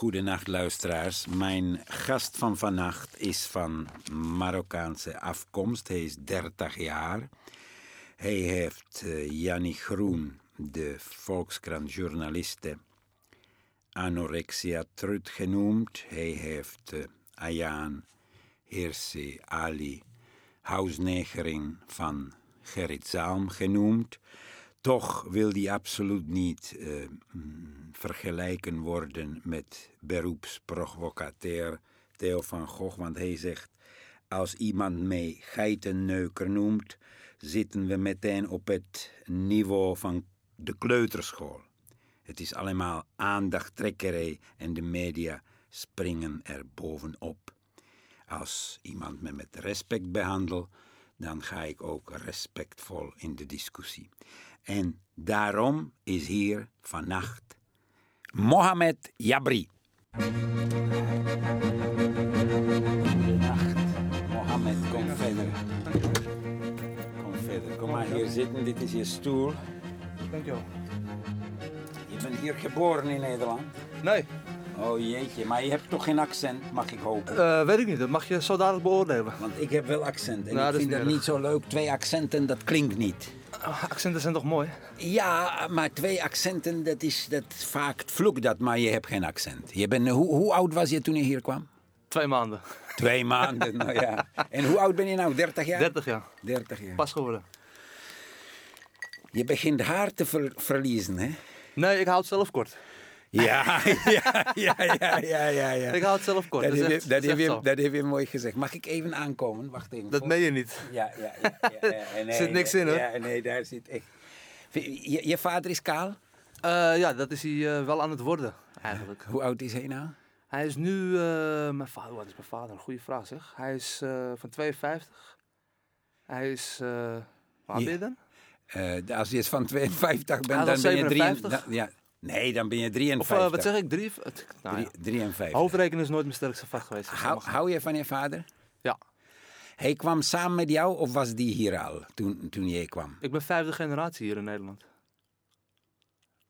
Goedenacht luisteraars. Mijn gast van vannacht is van Marokkaanse afkomst. Hij is 30 jaar. Hij heeft uh, Jannie Groen, de Volkskrant-journaliste, anorexia trut genoemd. Hij heeft uh, Ayaan Hirsi Ali, huisnegering van Gerrit Zalm genoemd. Toch wil die absoluut niet uh, vergelijken worden met beroepsprovocateur Theo van Gogh, want hij zegt: als iemand mij geitenneuker noemt, zitten we meteen op het niveau van de kleuterschool. Het is allemaal aandachttrekkerij en de media springen er bovenop. Als iemand me met respect behandelt, dan ga ik ook respectvol in de discussie. En daarom is hier vannacht Mohamed Jabri. Goedenacht. Mohamed, kom verder. Kom verder. Kom maar hier zitten, dit is je stoel. Dankjewel. Je bent hier geboren in Nederland? Nee. Oh jeetje, maar je hebt toch geen accent, mag ik hopen? Uh, weet ik niet, dat mag je zo dadelijk beoordelen. Want ik heb wel accent en Nou, ik vind dat niet niet zo leuk. Twee accenten, dat klinkt niet. Accenten zijn toch mooi? Ja, maar twee accenten, dat is dat vaak vloek dat, maar je hebt geen accent. Je bent, hoe, hoe oud was je toen je hier kwam? Twee maanden. Twee maanden, nou ja. En hoe oud ben je nou? 30 jaar? 30 jaar. 30 jaar. Pas geworden. Je begint haar te ver- verliezen, hè? Nee, ik hou het zelf kort. Ja, ja, ja, ja, ja, ja. ja. Ik hou het zelf kort. Dat, Dat, heb je, dat, heb je, dat heb je mooi gezegd. Mag ik even aankomen? Wacht even. dat meen je niet. Ja, ja, ja. ja, ja, ja. Nee, Zit niks in, hoor. Ja, nee, daar zit echt... Je, je vader is kaal? Uh, ja, dat is hij uh, wel aan het worden, eigenlijk. Hoe oud is hij nou? Hij is nu, uh, mijn vader, wat is mijn vader? Een goede vraag zeg. Hij is van 52. Hij is, waar ben je dan? Als je van 52 bent, dan ben je 57? 3, ja, Nee, dan ben je Of 53. uh, wat zeg ik? Drie, nou, ja. Drie- 53. Hoofdrekenen is nooit mijn sterkste vak geweest. dus Hou, je van je vader? Ja, Hij kwam samen met jou of was die hier al toen, toen jij kwam? ik ben vijfde generatie hier in Nederland.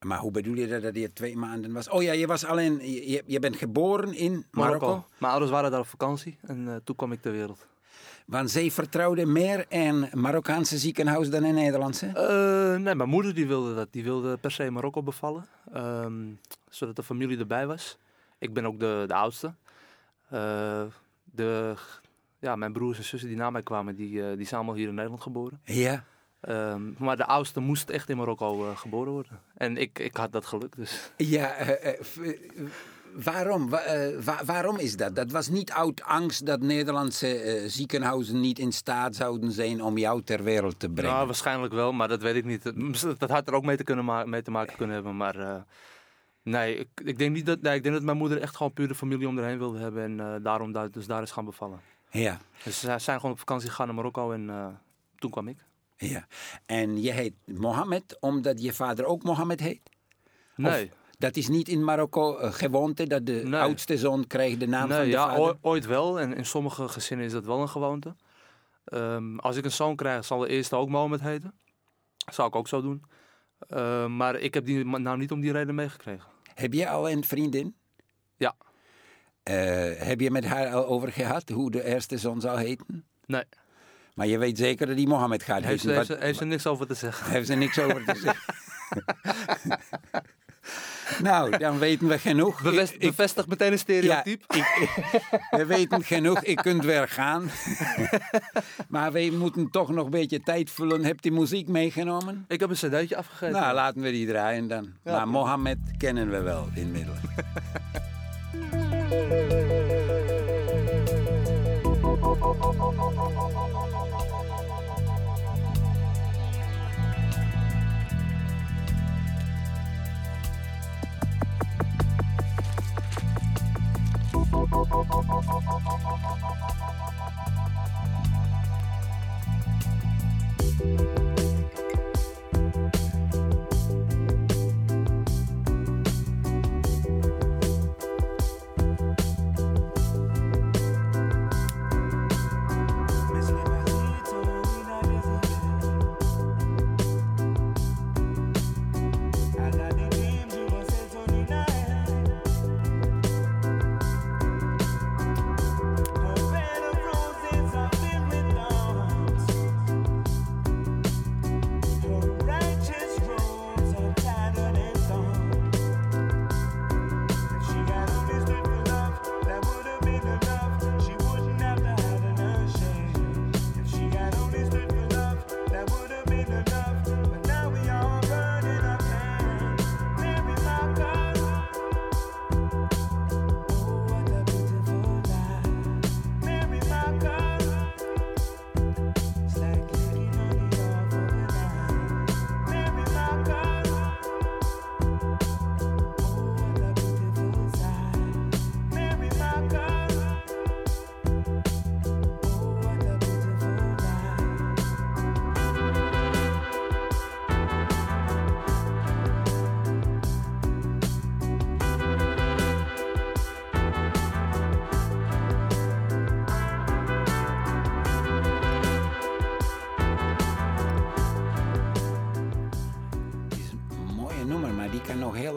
Maar hoe bedoel je dat dat je twee maanden was? Oh ja, je was alleen, je, je bent geboren in Marokko. Mijn ouders waren daar op vakantie en uh, toen kwam ik ter wereld. Want zij vertrouwden meer in Marokkaanse ziekenhuis dan in Nederlandse? Uh, nee, mijn moeder die wilde dat. Die wilde per se Marokko bevallen. Um, zodat de familie erbij was. Ik ben ook de, de oudste. Uh, de, ja, mijn broers en zussen die na mij kwamen, die, uh, die zijn allemaal hier in Nederland geboren. Ja. Um, maar de oudste moest echt in Marokko uh, geboren worden. En ik, ik had dat geluk dus. Ja, waarom? Wa waarom is dat? Dat was niet uit angst dat Nederlandse ziekenhuizen niet in staat zouden zijn om jou ter wereld te brengen? Nou, waarschijnlijk wel, maar dat weet ik niet. Dat had er ook mee te, kunnen mee te maken kunnen hebben, maar... uh, Nee, ik, ik, denk niet dat, nee, ik denk dat mijn moeder echt gewoon puur de familie om erheen wilde hebben en daarom daar, dus daar is gaan bevallen. Ja. Dus ze zijn gewoon op vakantie gegaan naar Marokko en toen kwam ik. Ja. En je heet Mohammed omdat je vader ook Mohammed heet? Nee. Of dat is niet in Marokko uh, gewoonte dat de nee. oudste zoon krijgt de naam nee, van de ja, vader? ooit wel en in sommige gezinnen is dat wel een gewoonte. Um, als ik een zoon krijg, zal de eerste ook Mohammed heten. Dat zou ik ook zo doen. Uh, maar ik heb die nou niet om die reden meegekregen. Heb je al een vriendin? Ja. Uh, heb je met haar al over gehad hoe de eerste zoon zou heten? Nee. Maar je weet zeker dat die Mohammed gaat heeft heten? Ze, heeft, heeft ze niks over te zeggen. Heeft ze niks over te zeggen? Nou, dan weten we genoeg. Bevest, ik, bevestig meteen een stereotype. We weten genoeg, ik kunt weer gaan. maar we moeten toch nog een beetje tijd vullen. Heb je muziek meegenomen? Ik heb een cd'tje afgegeven. Nou, laten we die draaien dan. Maar Mohammed kennen we wel inmiddels.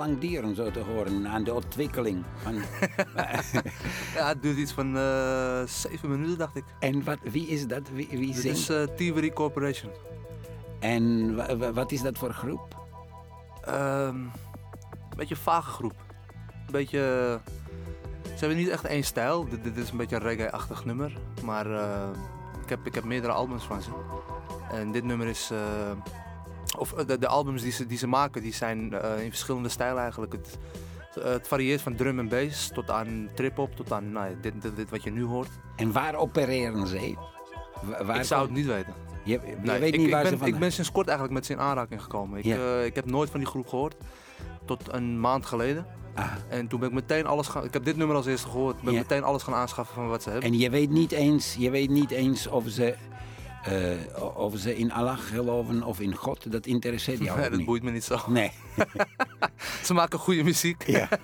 Lang duren, zo te horen, aan de ontwikkeling. Van, Ja, het duurt iets van eh, zeven minuten, dacht ik. en wat, wie is dat? Wie, wie Dit is eh Thievery Corporation. En wa- wa- wat is dat voor groep? Ehm, een beetje een vage groep. Een beetje... Ze hebben niet echt één stijl. Dit, dit is een beetje een reggae-achtig nummer. Maar eh, ik, heb, ik heb meerdere albums van ze. En dit nummer is... eh, of eh, de, de albums die ze, die ze maken, die zijn eh, in verschillende stijlen eigenlijk. Het, eh, het varieert van drum en bass tot aan trip-hop, tot aan nou, dit, dit, dit wat je nu hoort. En waar opereren ze? Waar ik zou het niet weten. Je, je Nee, weet ik, niet ik waar ben, ze van... ik ben sinds kort eigenlijk met ze in aanraking gekomen. Ik, Ja. ik heb nooit van die groep gehoord. Tot een maand geleden. Ah, En toen ben ik meteen alles gaan... Ik heb dit nummer als eerste gehoord. Ben Ja. meteen alles gaan aanschaffen van wat ze hebben. en je weet niet eens, je weet niet eens of ze, eh, of ze in Allah geloven of in God. Dat interesseert jou Nee, dat niet. boeit me niet zo. Nee. Ze maken goede muziek. Ja.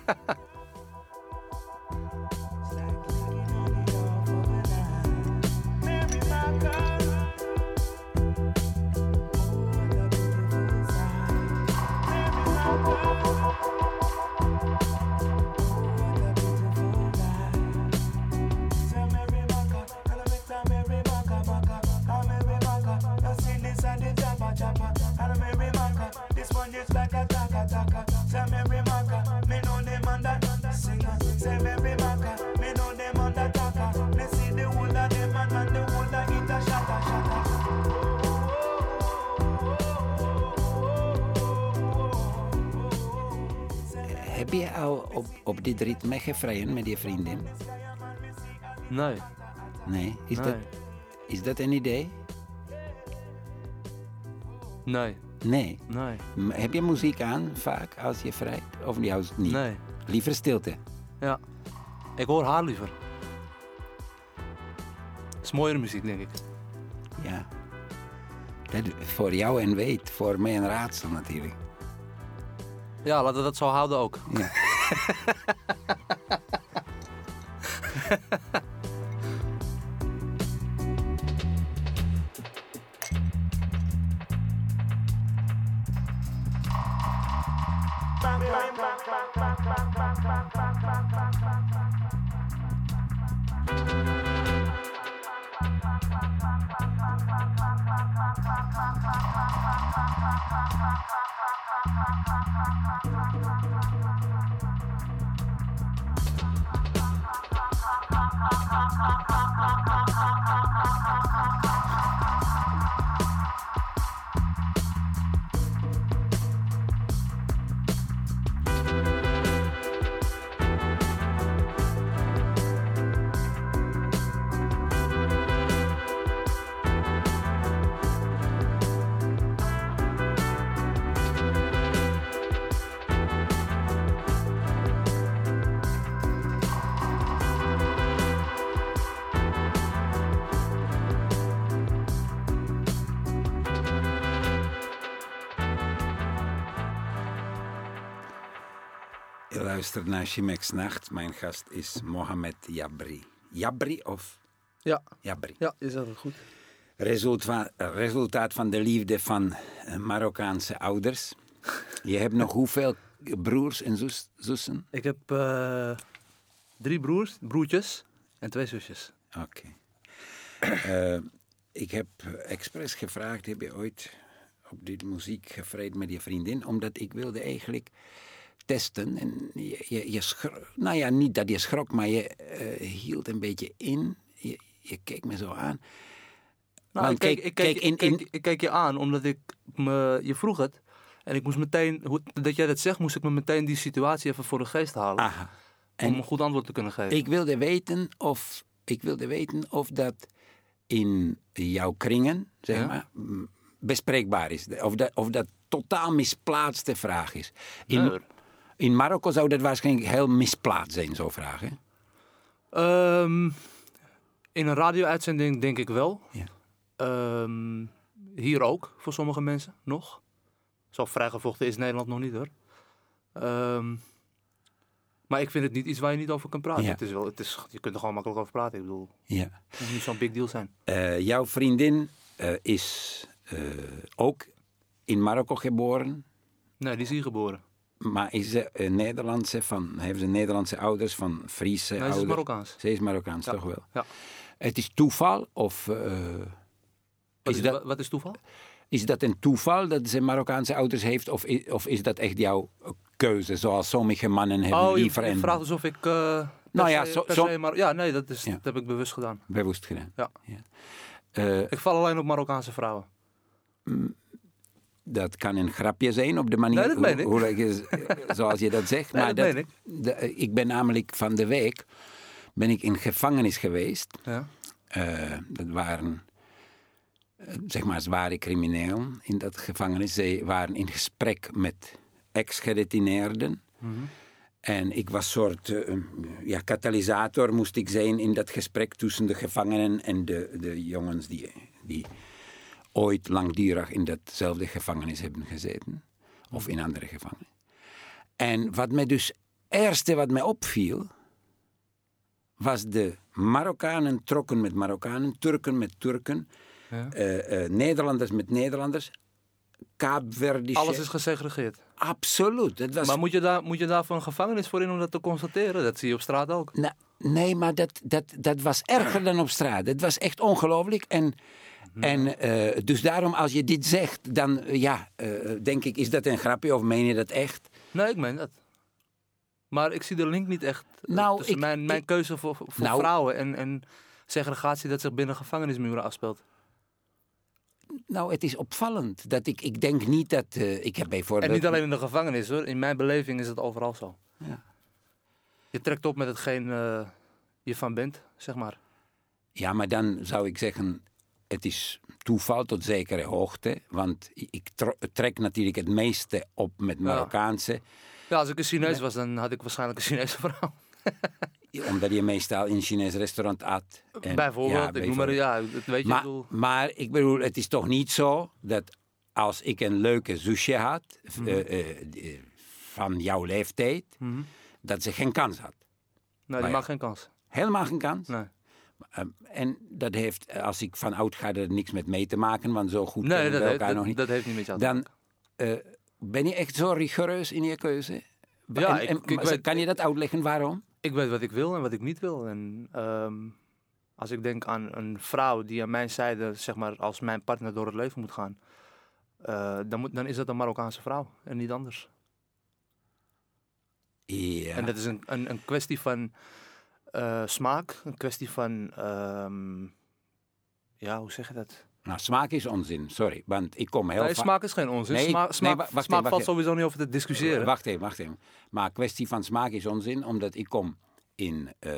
dit ritme gevrijen met je vriendin? Nee. Nee. Is, nee. Dat, is dat een idee? Nee. Nee. Nee. M- Heb je muziek aan vaak als je vrijt? Of juist niet? Nee. Liever stilte. Ja. Ik hoor haar liever. Het is mooiere muziek, denk ik. Ja. Dat, voor jou en weet, voor mij een raadsel natuurlijk. Ja, laten we dat zo houden ook. Ja. Je luistert naar Chimex Nacht. Mijn gast is Mohamed Jabri. Jabri of Ja. Jabri? Ja, zegt het goed. Resultaat, resultaat van de liefde van eh, Marokkaanse ouders. Je hebt nog hoeveel broers en zus, zussen? Ik heb eh, drie broers, broertjes en twee zusjes. Oké. Eh, ik heb expres gevraagd, heb je ooit op dit muziek gevreed met je vriendin? Omdat ik wilde eigenlijk testen. En je, je, je schrok, nou ja, niet dat je schrok, maar je eh, hield een beetje in. Je, je keek me zo aan. Nou, Want ik, keek, ik, in- ik, keek, in- ik keek je aan omdat ik me, je vroeg het. En ik moest meteen, hoe, dat jij dat zegt, moest ik me meteen die situatie even voor de geest halen. Aha. om En een goed antwoord te kunnen geven. ik wilde weten of, ik wilde weten of dat in jouw kringen, zeg Ja. maar, bespreekbaar is. Of dat, of dat totaal misplaatste vraag is. In. In Marokko zou dat waarschijnlijk heel misplaatst zijn, zo'n vraag. Hè? Ehm, in een radio-uitzending denk ik wel. Ja. Ehm, hier ook, voor sommige mensen, nog. Zo vrijgevochten is Nederland nog niet hoor. Ehm, maar ik vind het niet iets waar je niet over kan praten. Ja. Het is wel, het is, je kunt er gewoon makkelijk over praten. Ik bedoel, Ja. het moet niet zo'n big deal zijn. Eh, jouw vriendin eh, is eh, ook in Marokko geboren. Nee, die is hier geboren. Maar is ze een Nederlandse van, heeft ze Nederlandse ouders van Friese Nee, ze is ouders? Marokkaans. Ze is Marokkaans, Ja. toch wel? Ja. Het is toeval of eh, Wat is, is, dat, wa- wat is toeval? is dat een toeval dat ze Marokkaanse ouders heeft of is, of is dat echt jouw keuze zoals sommige mannen hebben Oh, je, liever je en vraagt alsof ik... eh, per Nou ja, se- zo- se ja, nee, dat, is, Ja. dat heb ik bewust gedaan. bewust gedaan? Ja. Eh, Ik val alleen op Marokkaanse vrouwen. Dat kan een grapje zijn op de manier Nee, hoe, hoe ik- zoals je dat zegt. Nee, maar dat ik. de- ik ben namelijk van de week ben ik in gevangenis geweest. Ja. Eh, dat waren eh, zeg maar zware criminelen in dat gevangenis. Zij waren in gesprek met ex-gedetineerden. En ik was soort eh, ja, katalysator moest ik zijn in dat gesprek tussen de gevangenen en de, de jongens die, die ooit langdurig in datzelfde gevangenis hebben gezeten. Of in andere gevangenissen. En wat mij dus, eerste wat mij opviel, was de Marokkanen trokken met Marokkanen, Turken met Turken, Ja. eh, eh, Nederlanders met Nederlanders, Kaapverdische... Alles is gesegregeerd. Absoluut. Het was Maar moet je, daar, moet je daarvoor een gevangenis voor in om dat te constateren? Dat zie je op straat ook. Nou, nee, maar dat, dat, dat was erger dan op straat. Het was echt ongelooflijk. En, en eh, dus daarom, als je dit zegt, dan eh, ja, eh, denk ik, is dat een grapje of meen je dat echt? Nee, ik meen dat. Maar ik zie de link niet echt Nou, tussen ik- mijn, mijn ik- keuze voor, voor Nou- vrouwen en, en segregatie dat zich binnen gevangenismuren afspeelt. Nou, het is opvallend. Dat ik, ik denk niet dat. ik heb bijvoorbeeld. En niet alleen in de gevangenis hoor. In mijn beleving is het overal zo. Ja. Je trekt op met hetgeen je van bent, zeg maar. Ja, maar dan zou ik zeggen. Het is toeval tot zekere hoogte. Want ik trek natuurlijk het meeste op met Marokkaanse. Ja, als ik een Chinees was, dan had ik waarschijnlijk een Chinese vrouw. Omdat je meestal in een Chinees restaurant at. En- bijvoorbeeld, ja, ik noem maar, ja, dat weet je, Maar, bedoel... maar ik bedoel, het is toch niet zo dat als ik een leuke zusje had Mhm. eh, eh, die- van jouw leeftijd, Mhm. dat ze geen kans had. Nee, die Maar maakt geen kans. Helemaal geen kans. Nee, Ehm, en dat heeft, eh, als ik van oud ga, er niks met mee te maken, want zo goed nee kennen dat, we heeft, elkaar nog niet. dat heeft niet met jou te Dan eh, ben je echt zo rigoureus in je keuze? Ja, En- ik- en- ik maar weet- kan je dat uitleggen waarom? Ik weet wat ik wil en wat ik niet wil. En ehm, als ik denk aan een vrouw die aan mijn zijde, zeg maar, als mijn partner door het leven moet gaan, eh, dan, moet, dan is dat een Marokkaanse vrouw en niet anders. Ja. En dat is een, een, een kwestie van eh, smaak, een kwestie van, ehm, ja, hoe zeg je dat? Nou, smaak is onzin, sorry. Want ik kom heel Nee, vaak... smaak is geen onzin. Nee, smaak nee, smaak, wa- wacht smaak even, valt sowieso niet over te discussiëren. Wacht even, wacht even. Maar kwestie van smaak is onzin, omdat ik kom in, eh,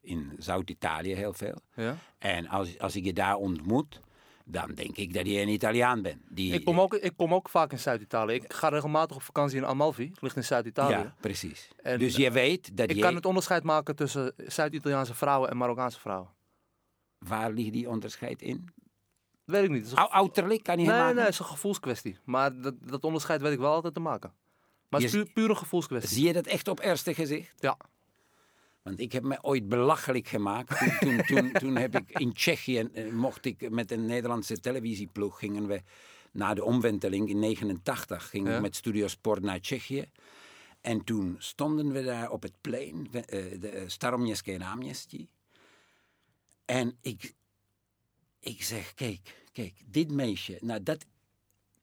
in Zuid-Italië heel veel. Ja? En als, als ik je daar ontmoet, dan denk ik dat je een Italiaan bent. Die, Ik, kom ook, ik kom ook vaak in Zuid-Italië. Ik ga regelmatig op vakantie in Amalfi, het ligt in Zuid-Italië. Ja, precies. En, dus je weet dat Ik je... kan het onderscheid maken tussen Zuid-Italiaanse vrouwen en Marokkaanse vrouwen. Waar ligt die onderscheid in? Weet ik niet. Een- kan je nee, maken? nee, het is een gevoelskwestie. Maar dat, dat onderscheid weet ik wel altijd te maken. Maar het is puur, puur een gevoelskwestie. Zie je dat echt op eerste gezicht? Ja. Want ik heb me ooit belachelijk gemaakt. Toen, toen, toen, toen heb ik in Tsjechië, eh, mocht ik met een Nederlandse televisieploeg, gingen we na de omwenteling in 89, gingen Ja. we met Studio Sport naar Tsjechië. En toen stonden we daar op het plein, eh, de eh, Staromjeske Náměstí. En ik, ik zeg, kijk, kijk, dit meisje, nou dat,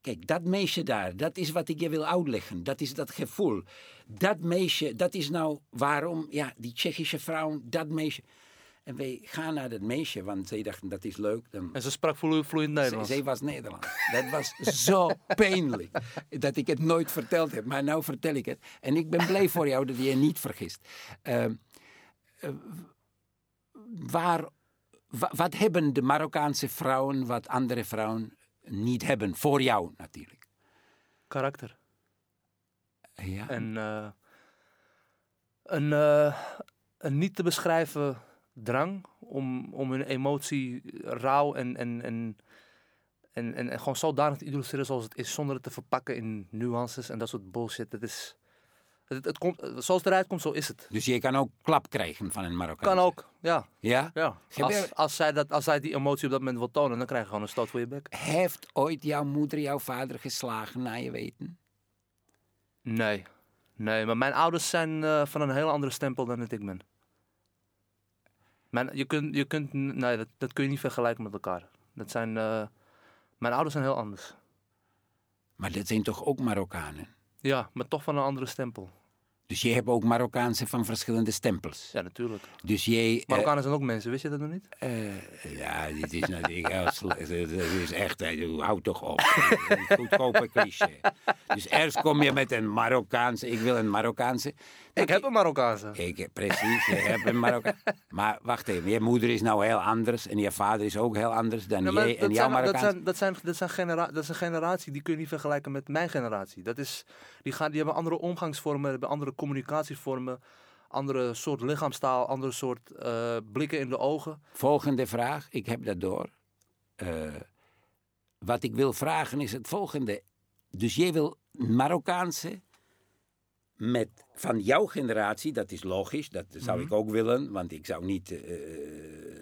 kijk, dat meisje daar, dat is wat ik je wil uitleggen. Dat is dat gevoel. Dat meisje, dat is nou waarom, ja, die Tsjechische vrouw, dat meisje. En wij gaan naar dat meisje, want zij dachten dat is leuk. Dan, En ze sprak vloe- vloeiend Nederlands. zij was Nederlands. Dat was zo pijnlijk dat ik het nooit verteld heb. Maar nu vertel ik het. En ik ben blij voor jou dat je je niet vergist. Ehm, eh, waar, wa- wat hebben de Marokkaanse vrouwen wat andere vrouwen niet hebben? Voor jou natuurlijk. Karakter. Ja. En eh, een, eh, een niet te beschrijven drang om, om hun emotie rauw en, en, en, en, en, en gewoon zodanig te illustreren zoals het is, zonder het te verpakken in nuances en dat soort bullshit. Het is, het, het komt, zoals het eruit komt, zo is het. Dus je kan ook klap krijgen van een Marokkaan. Kan ook, ja. Ja? ja. Als, als, zij dat, als zij die emotie op dat moment wil tonen, dan krijg je gewoon een stoot voor je bek. Heeft ooit jouw moeder jouw vader geslagen naar je weten? Nee. Nee, maar mijn ouders zijn eh, van een heel andere stempel dan dat ik ben. Mijn, je kunt, je kunt, nee, dat, dat kun je niet vergelijken met elkaar. Dat zijn, eh, mijn ouders zijn heel anders. Maar dat zijn toch ook Marokkanen? Ja, maar toch van een andere stempel. Dus jij hebt ook Marokkaanse van verschillende stempels. Ja, natuurlijk. Dus jij... eh, Marokkanen zijn ook mensen, wist je dat nog niet? eh, ja, dit is. Dit is echt, eh, houd toch op. Goedkope cliché. Dus eerst kom je met een Marokkaanse, ik wil een Marokkaanse. Ik heb een Marokkaanse. Ik, precies, je hebt een Marokkaan. Maar wacht even, je moeder is nou heel anders en je vader is ook heel anders dan jij en jouw zijn, dat, Marokkaanse. zijn, dat, zijn, dat, zijn genera dat is een generatie die kun je niet vergelijken met mijn generatie. Dat is, die, gaan, die hebben andere omgangsvormen, hebben andere communicatievormen, andere soort lichaamstaal, andere soort eh, blikken in de ogen. Volgende vraag, ik heb dat door. Eh, wat ik wil vragen is het volgende. Dus jij wil Marokkaanse met, van jouw generatie, dat is logisch, dat zou Mhm. ik ook willen, want ik zou niet eh,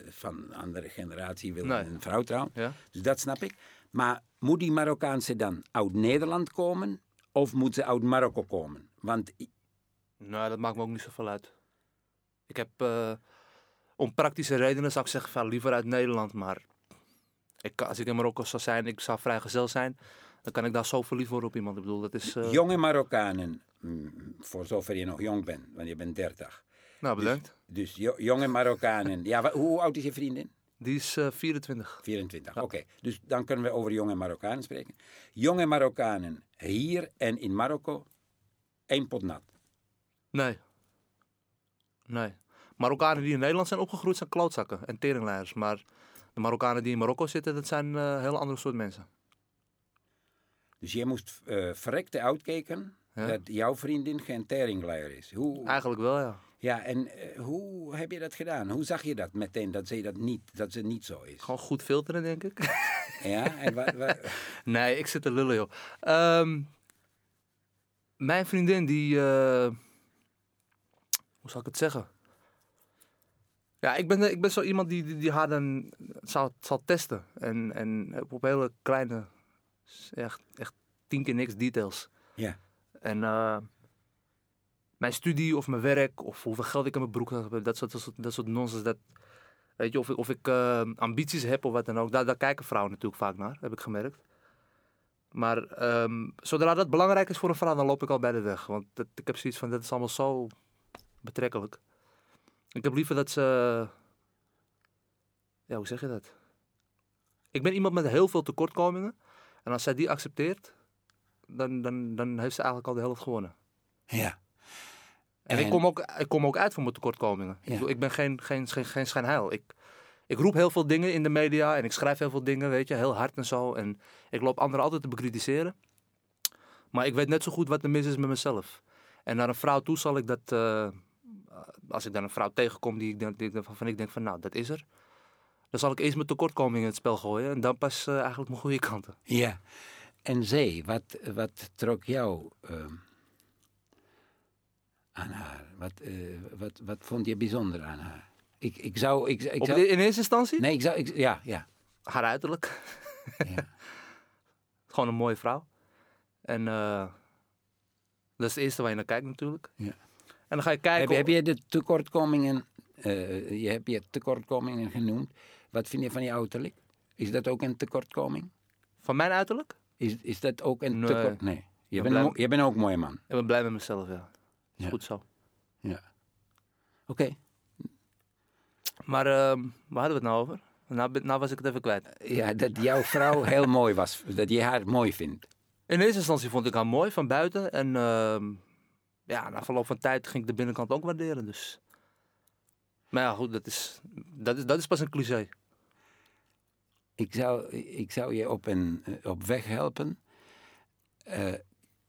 van een andere generatie willen Nee. een vrouw trouwen. Ja? Dus dat snap ik. Maar moet die Marokkaanse dan uit Nederland komen of moet ze uit Marokko komen? Want Nou, dat maakt me ook niet zoveel uit. Ik heb, eh, om praktische redenen zou ik zeggen, van liever uit Nederland. Maar ik, als ik in Marokko zou zijn, ik zou vrijgezel zijn, dan kan ik daar zo verliefd worden op iemand. Ik bedoel, dat is... eh, jonge Marokkanen, mm, voor zover je nog jong bent, want je bent 30. nou, bedankt. Dus jo- jonge Marokkanen. Ja, hoe oud is je vriendin? Die is eh 24. 24. Oké, dus dan kunnen we over jonge Marokkanen spreken. Jonge Marokkanen hier en in Marokko, één pot nat. Nee. Nee. Marokkanen die in Nederland zijn opgegroeid zijn klootzakken en teringleiders. Maar de Marokkanen die in Marokko zitten, dat zijn eh, een heel andere soort mensen. Dus je moest eh verrekte uitkijken Ja. dat jouw vriendin geen teringleier is. Hoe, Eigenlijk wel, ja. ja, en eh, hoe heb je dat gedaan? Hoe zag je dat meteen, dat ze dat niet, dat ze niet zo is? Gewoon goed filteren, denk ik. Ja, en wa- wa- nee, ik zit te lullen, joh. Ehm, mijn vriendin, die... eh, hoe zal ik het zeggen? Ja, ik ben, ik ben zo iemand die, die, die haar dan zal, zal testen. En, en op hele kleine, echt, echt tien keer niks details. ja. En eh, mijn studie of mijn werk of hoeveel geld ik in mijn broek heb, dat soort, dat soort, dat soort nonsens. Dat, weet je, of ik, of ik eh, ambities heb of wat dan ook. Daar, daar kijken vrouwen natuurlijk vaak naar, heb ik gemerkt. Maar ehm, zodra dat belangrijk is voor een vrouw, dan loop ik al bij de weg. Want dat, ik heb zoiets van, dat is allemaal zo betrekkelijk. Ik heb liever dat ze... Ja, hoe zeg je dat? Ik ben iemand met heel veel tekortkomingen. En als zij die accepteert, dan, dan, dan heeft ze eigenlijk al de helft gewonnen. ja. En, En- ik, kom ook, ik kom ook uit voor mijn tekortkomingen. Ja. Ik, bedoel, ik ben geen, geen, geen, geen schijnheil. Ik, ik roep heel veel dingen in de media en ik schrijf heel veel dingen, weet je, heel hard en zo. En ik loop anderen altijd te bekritiseren. Maar ik weet net zo goed wat er mis is met mezelf. En naar een vrouw toe zal ik dat, eh, als ik dan een vrouw tegenkom die ik, denk, die van ik denk van, nou, dat is er. Dan zal ik eerst mijn tekortkomingen in het spel gooien en dan pas eh, eigenlijk mijn goede kanten. Ja. En zij, wat, wat trok jou ehm, aan haar? Wat, eh, wat, wat vond je bijzonder aan haar? Ik, ik zou... Ik, ik Op zou de- in eerste instantie, nee, ik zou... Ik, ja, ja. haar uiterlijk. ja. Gewoon een mooie vrouw. En eh, dat is het eerste waar je naar kijkt natuurlijk. Ja. En dan ga je kijken... Heb, heb je de tekortkomingen... je hebt je tekortkomingen genoemd. Wat vind je van je uiterlijk? Is dat ook een tekortkoming? Van mijn uiterlijk? Is, is dat ook een Nee. tekort? Nee. Je bent, ben- mo- je bent ook een mooie man. Ik ben blij met mezelf, ja. Is Ja. goed zo. Ja. Oké. Maar ehm, waar hadden we het nou over? Nou, nou was ik het even kwijt. Ja, dat jouw vrouw heel mooi was. Dat je haar mooi vindt. In eerste instantie vond ik haar mooi van buiten. En ehm, ja, na verloop van tijd ging ik de binnenkant ook waarderen. Dus. Maar ja, goed, dat is, dat is, dat is pas een cliché. Ik zou, ik zou je op, een, eh, op weg helpen. Eh,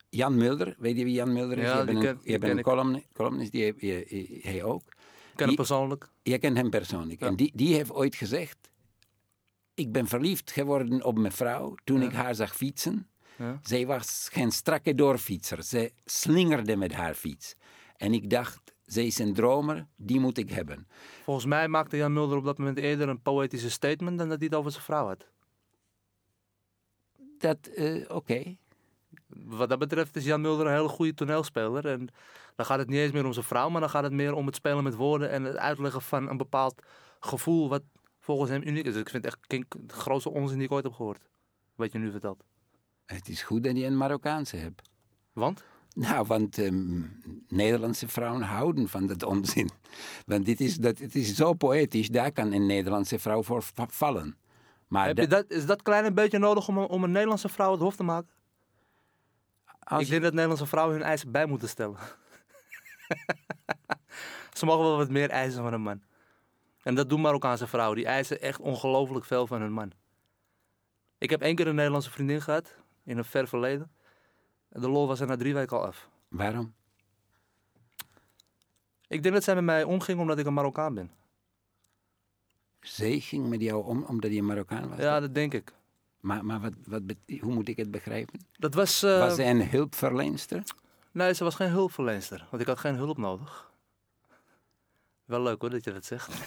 Jan Mulder, weet je wie Jan Mulder is? Ja, je bent een, je bent een column, columnist, die je, je- hij ook. Ik ken hem persoonlijk. Je kent hem persoonlijk. Ja. En die, die heeft ooit gezegd... Ik ben verliefd geworden op mijn vrouw toen Ja. ik haar zag fietsen. Ja. Zij was geen strakke doorfietser. Ze slingerde met haar fiets. En ik dacht, zij is een dromer, die moet ik hebben. Volgens mij maakte Jan Mulder op dat moment eerder een poëtische statement dan dat hij het over zijn vrouw had. Dat, eh, oké. Wat dat betreft is Jan Mulder een hele goede toneelspeler. En dan gaat het niet eens meer om zijn vrouw, maar dan gaat het meer om het spelen met woorden en het uitleggen van een bepaald gevoel wat volgens hem uniek is. Dus ik vind het echt de grootste onzin die ik ooit heb gehoord. Wat je nu vertelt. Het is goed dat je een Marokkaanse hebt. Want? Nou, want ehm, Nederlandse vrouwen houden van dat onzin. Want dit is, dat, het is zo poëtisch, daar kan een Nederlandse vrouw voor va- vallen. Maar Heb je dat- dat, is dat kleine beetje nodig om, een- om een Nederlandse vrouw het hof te maken? als Ik denk dat Nederlandse vrouwen hun eisen bij moeten stellen. Ze mogen wel wat meer eisen van een man. En dat doen Marokkaanse vrouwen. Die eisen echt ongelooflijk veel van hun man. Ik heb één keer een Nederlandse vriendin gehad. In een ver verleden. De lol was er na drie weken al af. Waarom? Ik denk dat zij met mij omging omdat ik een Marokkaan ben. Zij ging met jou om omdat je een Marokkaan was? Ja, dat denk ik. Maar, maar wat, wat, hoe moet ik het begrijpen? Dat was... eh, was zij een hulpverlenster? Nee, ze was geen hulpverlenster. Want ik had geen hulp nodig. Wel leuk hoor, dat je dat zegt.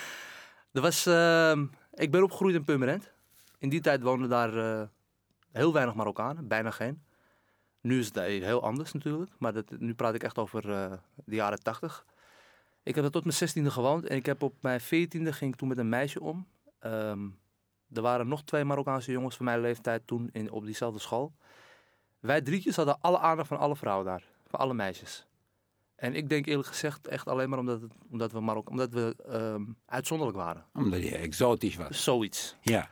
er was, ehm, ik ben opgegroeid in Purmerend. In die tijd woonden daar eh, heel weinig Marokkanen, bijna geen. Nu is het heel anders natuurlijk, maar dat, nu praat ik echt over eh, de jaren tachtig. Ik heb er tot mijn zestiende gewoond en ik heb op mijn veertiende ging ik toen met een meisje om. Ehm, er waren nog twee Marokkaanse jongens van mijn leeftijd toen in, op diezelfde school. Wij drietjes hadden alle aandacht van alle vrouwen daar, van alle meisjes. En ik denk eerlijk gezegd echt alleen maar omdat, het, omdat we, Marok omdat we ehm, uitzonderlijk waren. Omdat je exotisch was. Zoiets. Ja.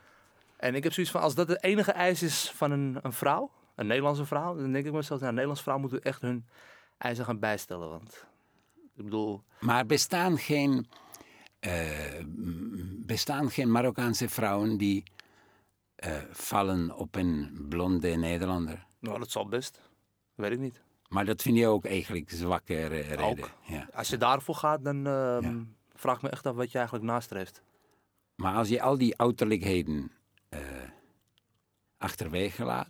En ik heb zoiets van, als dat de enige eis is van een, een vrouw, een Nederlandse vrouw, dan denk ik mezelf, nou, een Nederlandse vrouw moeten echt hun eisen gaan bijstellen. Want ik bedoel, Maar bestaan geen, eh, bestaan geen Marokkaanse vrouwen die eh, vallen op een blonde Nederlander? nou, dat zal best. Weet ik niet. Maar dat vind je ook eigenlijk zwakke reden. Ook. Ja. Als je daarvoor gaat, dan Ja. vraag ik me echt af wat je eigenlijk nastreeft. Maar als je al die uiterlijkheden achterwege laat,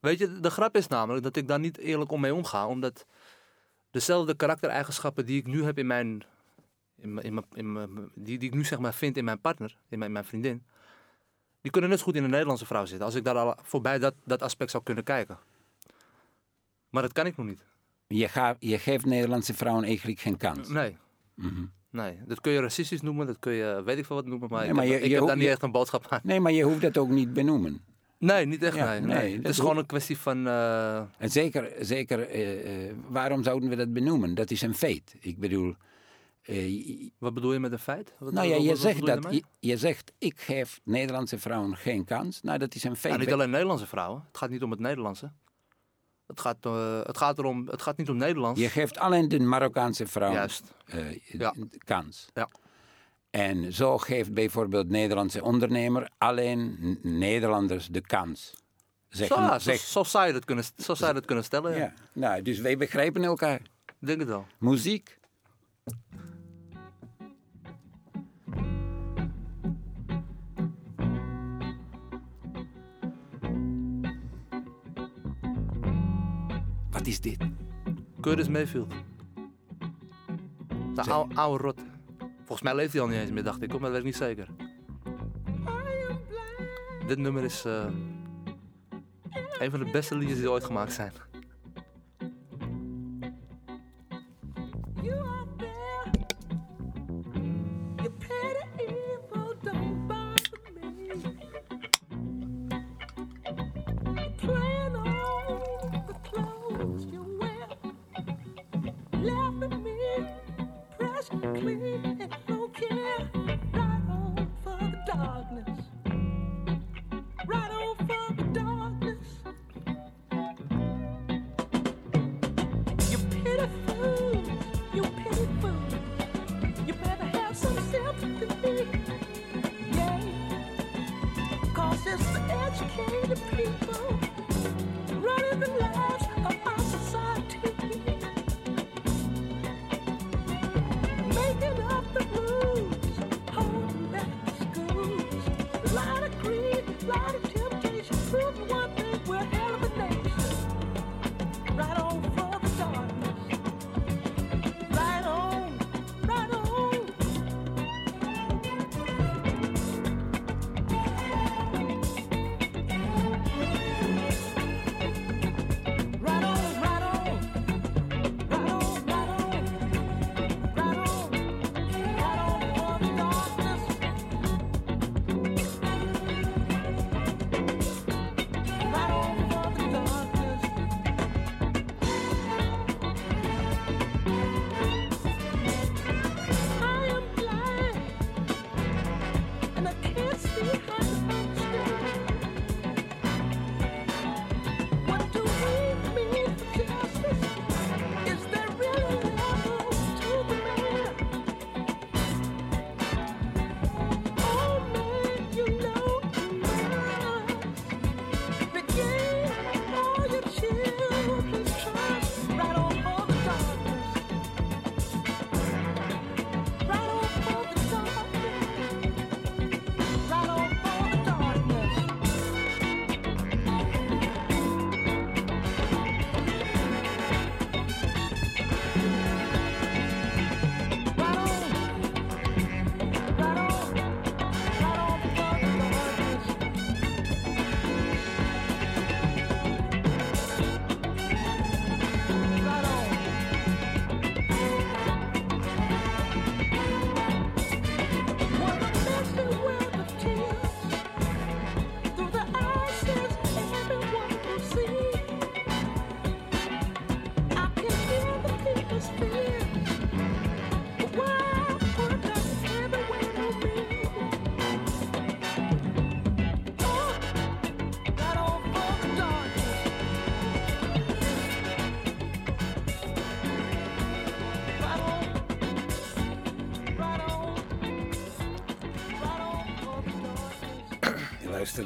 Weet je, de grap is namelijk dat ik daar niet eerlijk om mee omga. Omdat dezelfde karaktereigenschappen die ik nu heb in mijn... In mijn, in mijn, in mijn- die, die ik nu zeg maar vind in mijn partner, in mijn, mijn vriendin. Die kunnen net zo goed in een Nederlandse vrouw zitten. Als ik daar al voorbij dat, dat aspect zou kunnen kijken. Maar dat kan ik nog niet. je, ga, je geeft Nederlandse vrouwen eigenlijk geen kans. Nee. Mhm. Nee, dat kun je racistisch noemen, dat kun je weet ik veel wat noemen, maar Nee, ik maar heb, ik je heb daar niet echt een boodschap aan. Nee, maar je hoeft dat ook niet benoemen. Nee, niet echt, Ja, nee. nee, nee. dat Het is gewoon een kwestie van... eh, En zeker, zeker eh, eh, waarom zouden we dat benoemen? Dat is een feit. Ik bedoel, wat bedoel je met een feit? Wat, nou ja, je wat zegt dat, je, je zegt, ik geef Nederlandse vrouwen geen kans. Nou, dat is een feit. Ja, niet alleen Nederlandse vrouwen. Het gaat niet om het Nederlandse. Het gaat, eh, het gaat, erom, het gaat niet om Nederlands. Je geeft alleen de Marokkaanse vrouwen Juist. eh, Ja. de kans. Ja. En zo geeft bijvoorbeeld Nederlandse ondernemer alleen Nederlanders de kans. Zeg, Zo, ja, zo, zeg, zo zou je dat kunnen, zo zou je dat kunnen stellen. Ja. ja. Nou, dus wij begrijpen elkaar. Ik denk het wel. Muziek. Wat is dit? Curtis Mayfield. De oude, oude rot. Volgens mij leeft hij al niet eens meer, dacht ik. Maar dat weet ik niet zeker. Dit nummer is eh, een van de beste liedjes die ooit gemaakt zijn.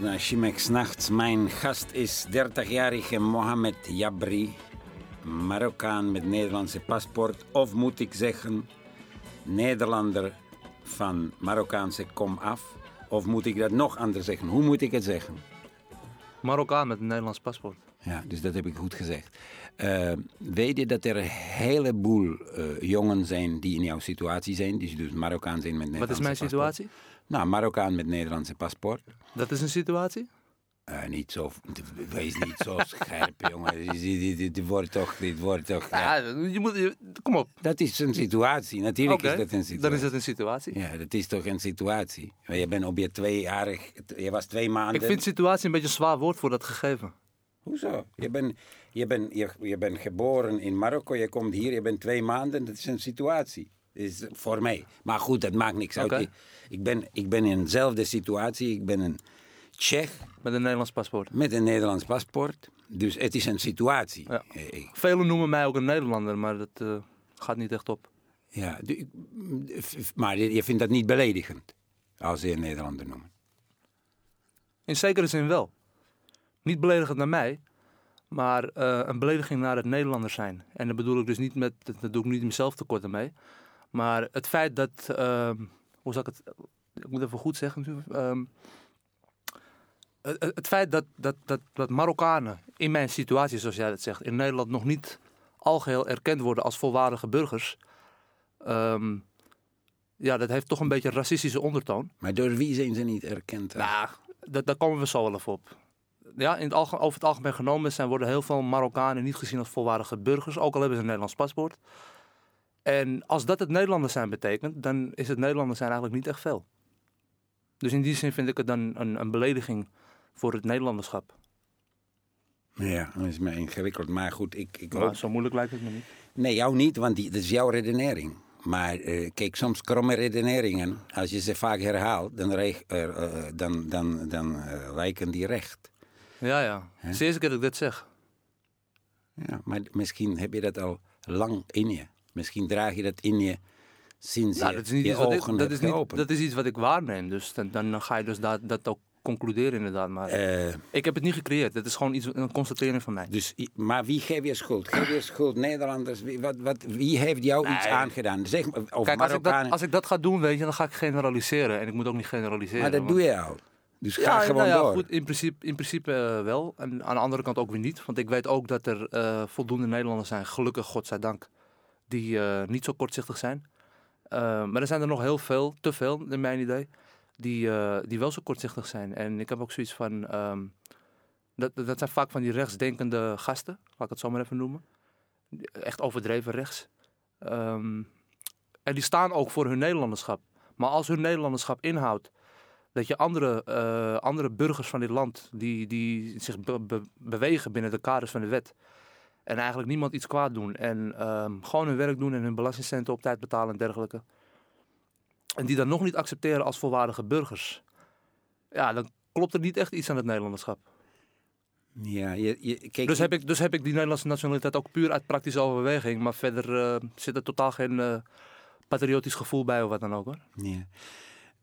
Luistert naar Chimex Nachts. Mijn gast is 30-jarige Mohamed Jabri, Marokkaan met Nederlandse paspoort. Of moet ik zeggen, Nederlander van Marokkaanse kom af. Of moet ik dat nog anders zeggen? Hoe moet ik het zeggen? Marokkaan met een Nederlands paspoort. Ja, dus dat heb ik goed gezegd. Eh, weet je dat er een heleboel eh jongen zijn die in jouw situatie zijn, die dus Marokkaan zijn met Nederlandse Wat is mijn paspoort? situatie? Nou, Marokkaan met Nederlandse paspoort. Dat is een situatie? Eh, niet zo, wees niet zo scherp, jongen. Dit, dit, dit, dit wordt toch, dit wordt toch. ja. Je moet, je- kom op. Dat is een situatie. Natuurlijk is dat een situatie. dan is het een situatie. Ja, dat is toch een situatie. Je bent op je tweejarig, je was twee maanden. Ik vind situatie een beetje een zwaar woord voor dat gegeven. Hoezo? Je bent, je, bent, je, je bent geboren in Marokko, je komt hier, je bent twee maanden. Dat is een situatie. Is voor mij. Maar goed, dat maakt niks uit. Ik, ik, ben, ik ben in dezelfde situatie. Ik ben een Tsjech Met een Nederlands paspoort. met een Nederlands paspoort. Dus het is een situatie. Ja. Eh, Velen noemen mij ook een Nederlander, maar dat eh, gaat niet echt op. ja, maar je vindt dat niet beledigend als je een Nederlander noemt. In zekere zin wel. Niet beledigend naar mij, maar eh, een belediging naar het Nederlander zijn. En dat bedoel ik dus niet met, dat doe ik niet mezelf tekort mee. Maar het feit dat, ehm, hoe zal ik het, ik moet even goed zeggen ehm, het, het- feit dat, dat, dat, dat Marokkanen in mijn situatie, zoals jij dat zegt, in Nederland nog niet algeheel erkend worden als volwaardige burgers. ehm, ja, dat heeft toch een beetje een racistische ondertoon. Maar door wie zijn ze niet erkend? Nou, dat, daar komen we zo wel even op. Ja, in het alge- over het algemeen genomen zijn, worden heel veel Marokkanen niet gezien als volwaardige burgers, ook al hebben ze een Nederlands paspoort. En als dat het Nederlanders zijn betekent, dan is het Nederlanders zijn eigenlijk niet echt veel. Dus in die zin vind ik het dan een, een belediging voor het Nederlanderschap. Ja, dat is me ingewikkeld. Maar goed, ik, ik Maar hoop... zo moeilijk lijkt het me niet. Nee, jou niet, want die, dat is jouw redenering. Maar eh, kijk, soms kromme redeneringen, als je ze vaak herhaalt, dan, eh, eh, dan, dan, dan lijken die recht. Ja, ja. Het is de eerste keer dat ik dit zeg. Ja, maar misschien heb je dat al lang in je. Misschien draag je dat in je sinds Nou, dat is, niet je iets wat ik, ogen dat, is niet, dat is iets wat ik waarneem. Dus dan, dan ga je dus dat, dat ook concluderen inderdaad. Maar Eh, ik heb het niet gecreëerd. Het is gewoon iets, een constatering van mij. dus, maar wie geeft je schuld? Geef je schuld Nederlanders? Wie, wat, wat, wie heeft jou iets aangedaan? Zeg, maar, of Kijk, als ik, dat, als ik dat ga doen, weet je, dan ga ik generaliseren. En ik moet ook niet generaliseren. maar dat want- doe je al. Dus ga Ja, gewoon nou ja, door. Goed, in principe, in principe eh, wel. En aan de andere kant ook weer niet. Want ik weet ook dat er eh, voldoende Nederlanders zijn, gelukkig, godzijdank, die eh, niet zo kortzichtig zijn. Eh, maar er zijn er nog heel veel, te veel in mijn idee, die, eh, die wel zo kortzichtig zijn. En ik heb ook zoiets van, ehm, dat, dat zijn vaak van die rechtsdenkende gasten, laat ik het zo maar even noemen. Echt overdreven rechts. Ehm, en die staan ook voor hun Nederlanderschap. Maar als hun Nederlanderschap inhoudt dat je andere, andere burgers van dit land die, die zich be- be- bewegen binnen de kaders van de wet. En eigenlijk niemand iets kwaad doen. En ehm, gewoon hun werk doen en hun belastingcenten op tijd betalen en dergelijke. En die dan nog niet accepteren als volwaardige burgers. Ja, dan klopt er niet echt iets aan het Nederlanderschap. Ja, je, je, kijk, Dus heb, ik, dus heb ik die Nederlandse nationaliteit ook puur uit praktische overweging. Maar verder eh, zit er totaal geen eh, patriotisch gevoel bij of wat dan ook hoor. Ja.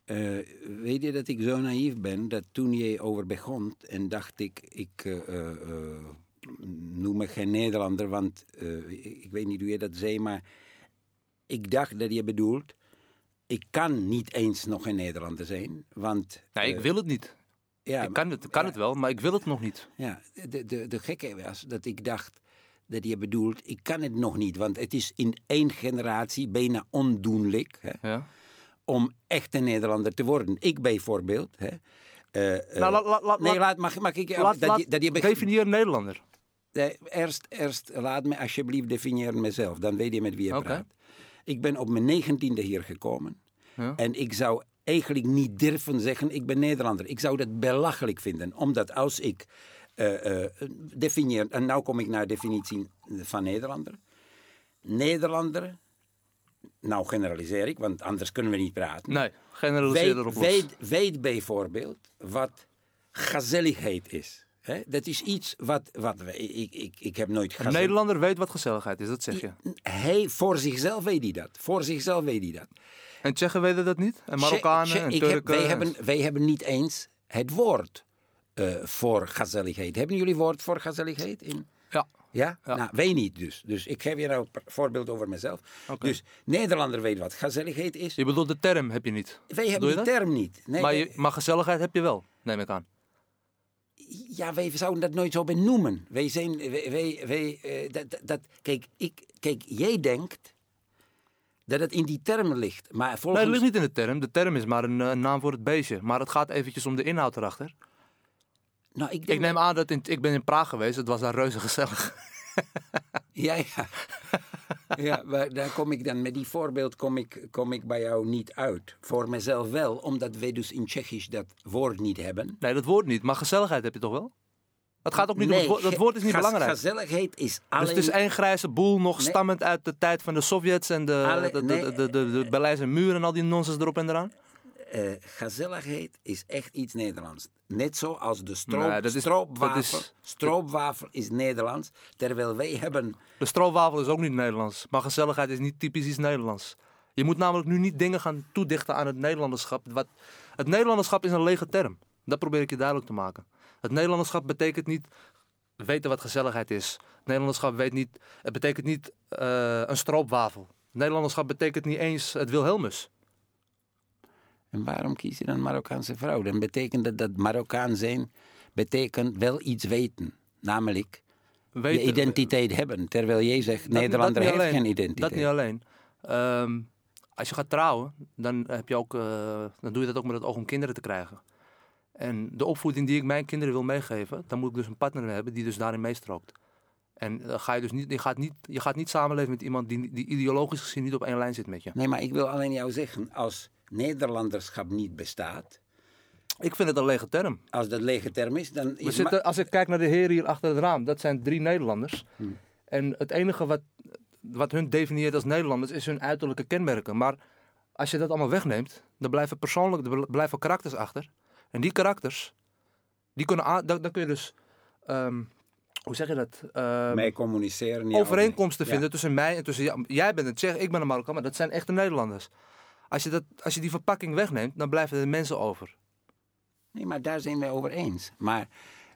Eh, weet je dat ik zo naïef ben dat toen je over begon en dacht ik, ik noem me geen Nederlander, want eh, ik, weet niet hoe je dat zei, maar ik dacht dat je bedoelt, ik kan niet eens nog een Nederlander zijn, want... Nee, ik eh, wil het niet. ja, ik kan, het, kan ja. het wel, maar ik wil het nog niet. Ja, de, de, de gekke was dat ik dacht dat je bedoelt, ik kan het nog niet, want het is in één generatie bijna ondoenlijk. Hè? Ja? om echt een Nederlander te worden. Ik bijvoorbeeld. Hè, eh, Nou, la- la- la- nee, laat- mag, mag ik... Laat, dat, laat, je, dat je definieer een Nederlander. Eh, eerst, eerst laat me alsjeblieft definiëren mezelf. Dan weet je met wie je praat. Ik ben op mijn negentiende hier gekomen. Ja. En ik zou eigenlijk niet durven zeggen, ik ben Nederlander. Ik zou dat belachelijk vinden. Omdat als ik eh, definieer... En nu kom ik naar de definitie van Nederlander. Nederlander... Nou generaliseer ik, want anders kunnen we niet praten. Nee, generaliseer weet, erop weet, weet bijvoorbeeld wat gezelligheid is. Dat is iets wat, wat we- ik, ik, ik heb nooit Een. Nederlander weet wat gezelligheid is, dat zeg je. Hij, voor zichzelf weet hij dat. Voor zichzelf weet hij dat. En Tsjechen weten dat niet? En Marokkanen en heb- Turken? wij, hebben, wij hebben niet eens het woord eh, voor gezelligheid. Hebben jullie woord voor gezelligheid? In... Ja. Ja? Ja. Nou, wij niet dus. Dus ik geef je nou een voorbeeld over mezelf. Dus Nederlander weet wat gezelligheid is. Je bedoelt de term heb je niet. Wij hebben dat? term niet. Nee, maar, je, maar gezelligheid heb je wel, neem ik aan. Ja, wij zouden dat nooit zo benoemen. Wij zijn, wij, wij, wij, eh, dat, dat- kijk, ik, kijk, jij denkt dat het in die termen ligt. Maar Nee, volgens... het ligt niet in de term. De term is maar een, eh, naam voor het beestje. Maar het gaat eventjes om de inhoud erachter. nou, ik, Ik denk neem aan dat in, ik ben in Praag geweest. Het was daar reuze gezellig. Ja, ja. ja, maar daar kom ik dan, met die voorbeeld kom ik, kom ik bij jou niet uit. Voor mezelf wel, omdat wij dus in Tsjechisch dat woord niet hebben. Nee, dat woord niet. Maar gezelligheid heb je toch wel? Het gaat ook niet om het woord. Dat woord is niet belangrijk. Gezelligheid is alleen... Dus het is één grijze boel, nog Nee. stammend uit de tijd van de Sovjets en de, Alle- de, de, nee. de, de, de, de Berlijnse muur en al die nonsens erop en eraan. Eh, gezelligheid is echt iets Nederlands. Net zoals de stroop, Nee, dat is- stroopwafel. dat is- stroopwafel is Nederlands, terwijl wij hebben... De stroopwafel is ook niet Nederlands. Maar gezelligheid is niet typisch iets Nederlands. Je moet namelijk nu niet dingen gaan toedichten aan het Nederlanderschap. Wat, het Nederlanderschap is een lege term. Dat probeer ik je duidelijk te maken. Het Nederlanderschap betekent niet weten wat gezelligheid is. Het Nederlanderschap weet niet, het betekent niet eh, een stroopwafel. Het Nederlanderschap betekent niet eens het Wilhelmus. En waarom kies je dan Marokkaanse vrouw? Dan betekent dat dat Marokkaan zijn, betekent wel iets weten. Namelijk Weten- je identiteit hebben. Terwijl jij zegt, Dat- dat Nederlander niet heeft alleen. geen identiteit. Dat niet alleen. Ehm, als je gaat trouwen, dan, heb je ook, eh, dan doe je dat ook met het oog om kinderen te krijgen. En de opvoeding die ik mijn kinderen wil meegeven, dan moet ik dus een partner hebben die dus daarin meestrookt. En dan ga je dus niet, je gaat niet, je gaat niet samenleven met iemand die, die ideologisch gezien niet op één lijn zit met je. Nee, maar ik wil alleen jou zeggen, als Nederlanderschap niet bestaat, Ik vind het een lege term. als dat lege term is, dan We zitten, als ik kijk naar de heren hier achter het raam, dat zijn drie Nederlanders. Hmm. En het enige wat, wat hun definieert als Nederlanders is hun uiterlijke kenmerken. Maar als je dat allemaal wegneemt, dan blijven persoonlijk, er blijven karakters achter. En die karakters, die kunnen aan, dan, dan kun je dus, ehm, hoe zeg je dat? Ehm, mee communiceren. overeenkomsten vinden tussen mij en tussen jou. Jij bent een Tsjech, ik ben een Marokkaan, maar dat zijn echte Nederlanders. Als je, dat, als je die verpakking wegneemt, dan blijven er mensen over. Nee, maar daar zijn wij over eens. Maar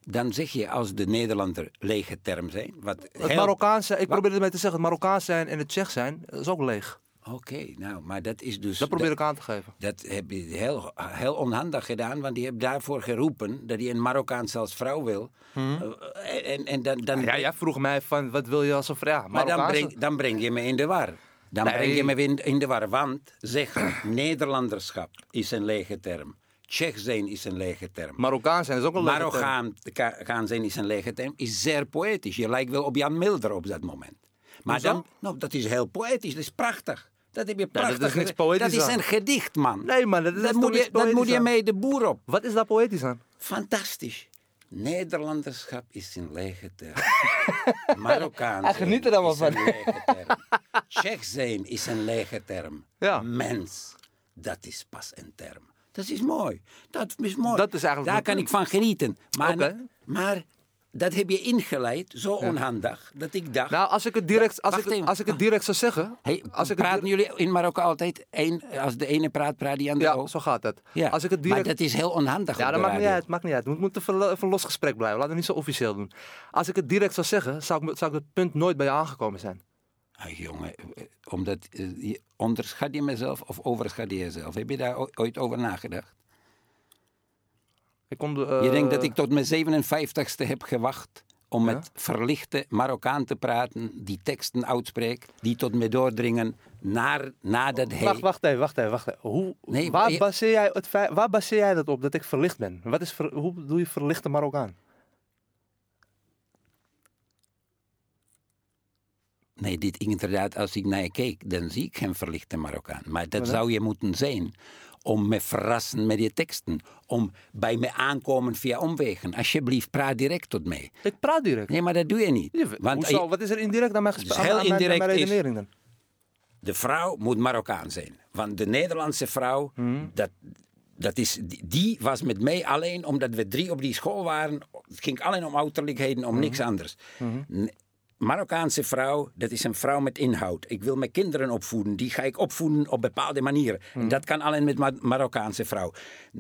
dan zeg je als de Nederlander lege term zijn. Wat Het heel- Marokkaans zijn, ik Wat? probeer ermee te zeggen, het Marokkaans zijn en het Tsjech zijn, dat is ook leeg. Oké, nou, maar dat is dus... Dat probeer ik aan te geven. Dat heb je heel, heel onhandig gedaan, want die heb daarvoor geroepen dat hij een Marokkaans als vrouw wil. Eh, en, en dan, dan. Ja, jij vroeg mij van, wat wil je als een vraag? maar dan Marokkaanse- breng, dan breng je me in de war. Dan Nee. breng je me in, in de war, want zeggen Nederlanderschap is een lege term. Tsjech zijn is een lege term. Marokkaan zijn is ook een lege term. Marokkaan zijn is een lege term, is zeer poëtisch. Je lijkt wel op Jan Mulder op dat moment. Maar Hoezo? dan, nou, dat is heel poëtisch, dat is prachtig. Dat heb je dat prachtig. is niks ge- poëtisch Dat is een gedicht, man. Nee, man, dat is dat moet je, dat moet je mee de boer op. Wat is daar poëtisch aan? Fantastisch. Nederlanderschap is een lege term. Marokkaan Hij geniet er allemaal is een lege term. Tsjech zijn is een lege term. Ja. Mens, dat is pas een term. Dat is mooi. Dat is mooi. Dat is eigenlijk Daar kan punt. ik van genieten. Maar, maar dat heb je ingeleid, zo onhandig, dat ik dacht... Nou, als ik het direct, als ik, even. als ik het direct zou zeggen... Hey, als ik praten jullie in Marokko altijd, één, als de ene praat, praat die andere Ja, ook? zo gaat dat. Ja, Als ik het direct... Maar dat is heel onhandig Ja, dat maakt niet uit, maakt niet uit. We moeten een los gesprek blijven. Laten we niet zo officieel doen. Als ik het direct zou zeggen, zou ik, zou ik het punt nooit bij je aangekomen zijn. Ah, jongen, eh, omdat, eh, je- onderschat je mezelf of overschat je jezelf? Heb je daar ooit over nagedacht? Ik kom de, je denkt eh, dat ik tot mijn 57ste heb gewacht om Ja? met verlichte Marokkaan te praten, die teksten uitspreekt, die tot me doordringen naar, nadat hij... Wacht, wacht even, wacht even, wacht even. Hoe, Nee, waar, je- baseer jij het waar baseer jij dat op, dat ik verlicht ben? Wat is ver- hoe doe je verlichte Marokkaan? Nee, dit inderdaad, als ik naar je keek, dan zie ik geen verlichte Marokkaan. Maar dat Wat zou je moeten zijn om me verrassen met je teksten. Om bij me aankomen via omwegen. Alsjeblieft, praat direct tot mij. Ik praat direct. Nee, maar dat doe je niet. Want hoezo? Wat is er indirect aan mijn, gesprek? Heel aan, mijn- mijn indirect is- redenering dan? de vrouw moet Marokkaan zijn. Want de Nederlandse vrouw, Hmm. dat, dat is, die, was met mij alleen omdat we drie op die school waren. Het ging alleen om uiterlijkheden, om Hmm. niks anders. N- Marokkaanse vrouw, dat is een vrouw met inhoud. Ik wil mijn kinderen opvoeden. Die ga ik opvoeden op bepaalde manieren. Hmm. En dat kan alleen met Ma- Marokkaanse vrouw.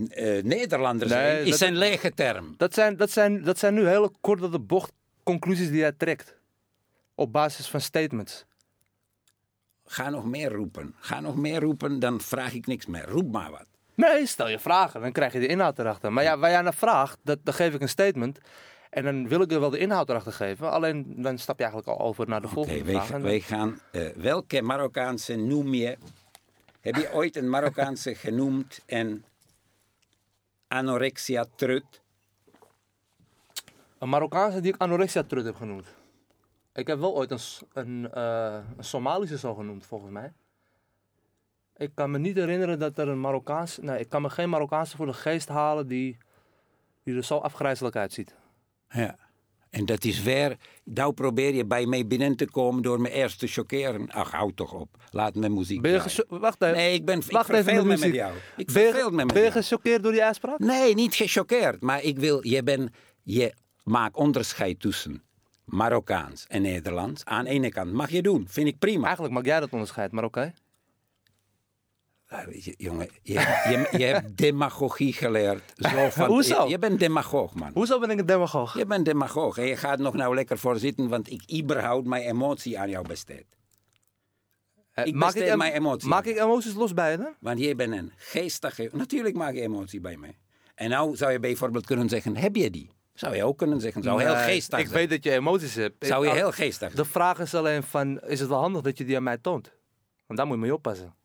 Eh, Nederlander Nee, is dat- een lege term. Dat zijn, dat, zijn, dat zijn nu hele korte de bocht conclusies die jij trekt. Op basis van statements. Ga nog meer roepen. Ga nog meer roepen, dan vraag ik niks meer. Roep maar wat. Nee, stel je vragen, dan krijg je de inhoud erachter. Maar ja, waar jij naar vraagt, dat, dan geef ik een statement. En dan wil ik er wel de inhoud erachter geven. Alleen dan stap je eigenlijk al over naar de volgende wij, vraag. En wij gaan. eh, welke Marokkaanse noem je? Heb je ooit een Marokkaanse genoemd en anorexia trut? Een Marokkaanse die ik anorexia trut heb genoemd. Ik heb wel ooit een, een, eh, een Somalische zo genoemd, volgens mij. Ik kan me niet herinneren dat er een Marokkaans... Nee, ik kan me geen Marokkaanse voor de geest halen die, die er zo afgrijzelijk uitziet. Ja. En dat is weer. Nou probeer je bij mij binnen te komen door me eerst te chockeren. Ach, hou toch op. Laat mijn muziek. Ben je Wacht even. Nee, ik ben. Ik Wacht even met me met jou. Ik ben verveel me met ben je gechoqueerd door die uitspraak? Nee, niet gechoqueerd. Maar ik wil. Je, ben, je maakt onderscheid tussen Marokkaans en Nederlands. Aan de ene kant mag je doen. Vind ik prima. Eigenlijk maak jij dat onderscheid, maar oké. Je, jongen, je, je, je hebt demagogie geleerd. Zo van, Hoezo? Je, je bent demagoog, man. Hoezo ben ik een demagoog? Je bent demagoog en je gaat nog nou lekker voor zitten, want ik überhaupt mijn emotie aan jou besteed. Eh, ik maak besteed em- mijn emotie. Maak ik emoties los bij je? Want jij bent een geestige... Natuurlijk maak je emotie bij mij. En nou zou je bijvoorbeeld kunnen zeggen, heb je die? Zou je ook kunnen zeggen. Zou heel geestig Ik zijn. weet dat je emoties hebt. Zou je Ik- heel geestig De vraag is alleen van, is het wel handig dat je die aan mij toont? Want daar moet je mee oppassen.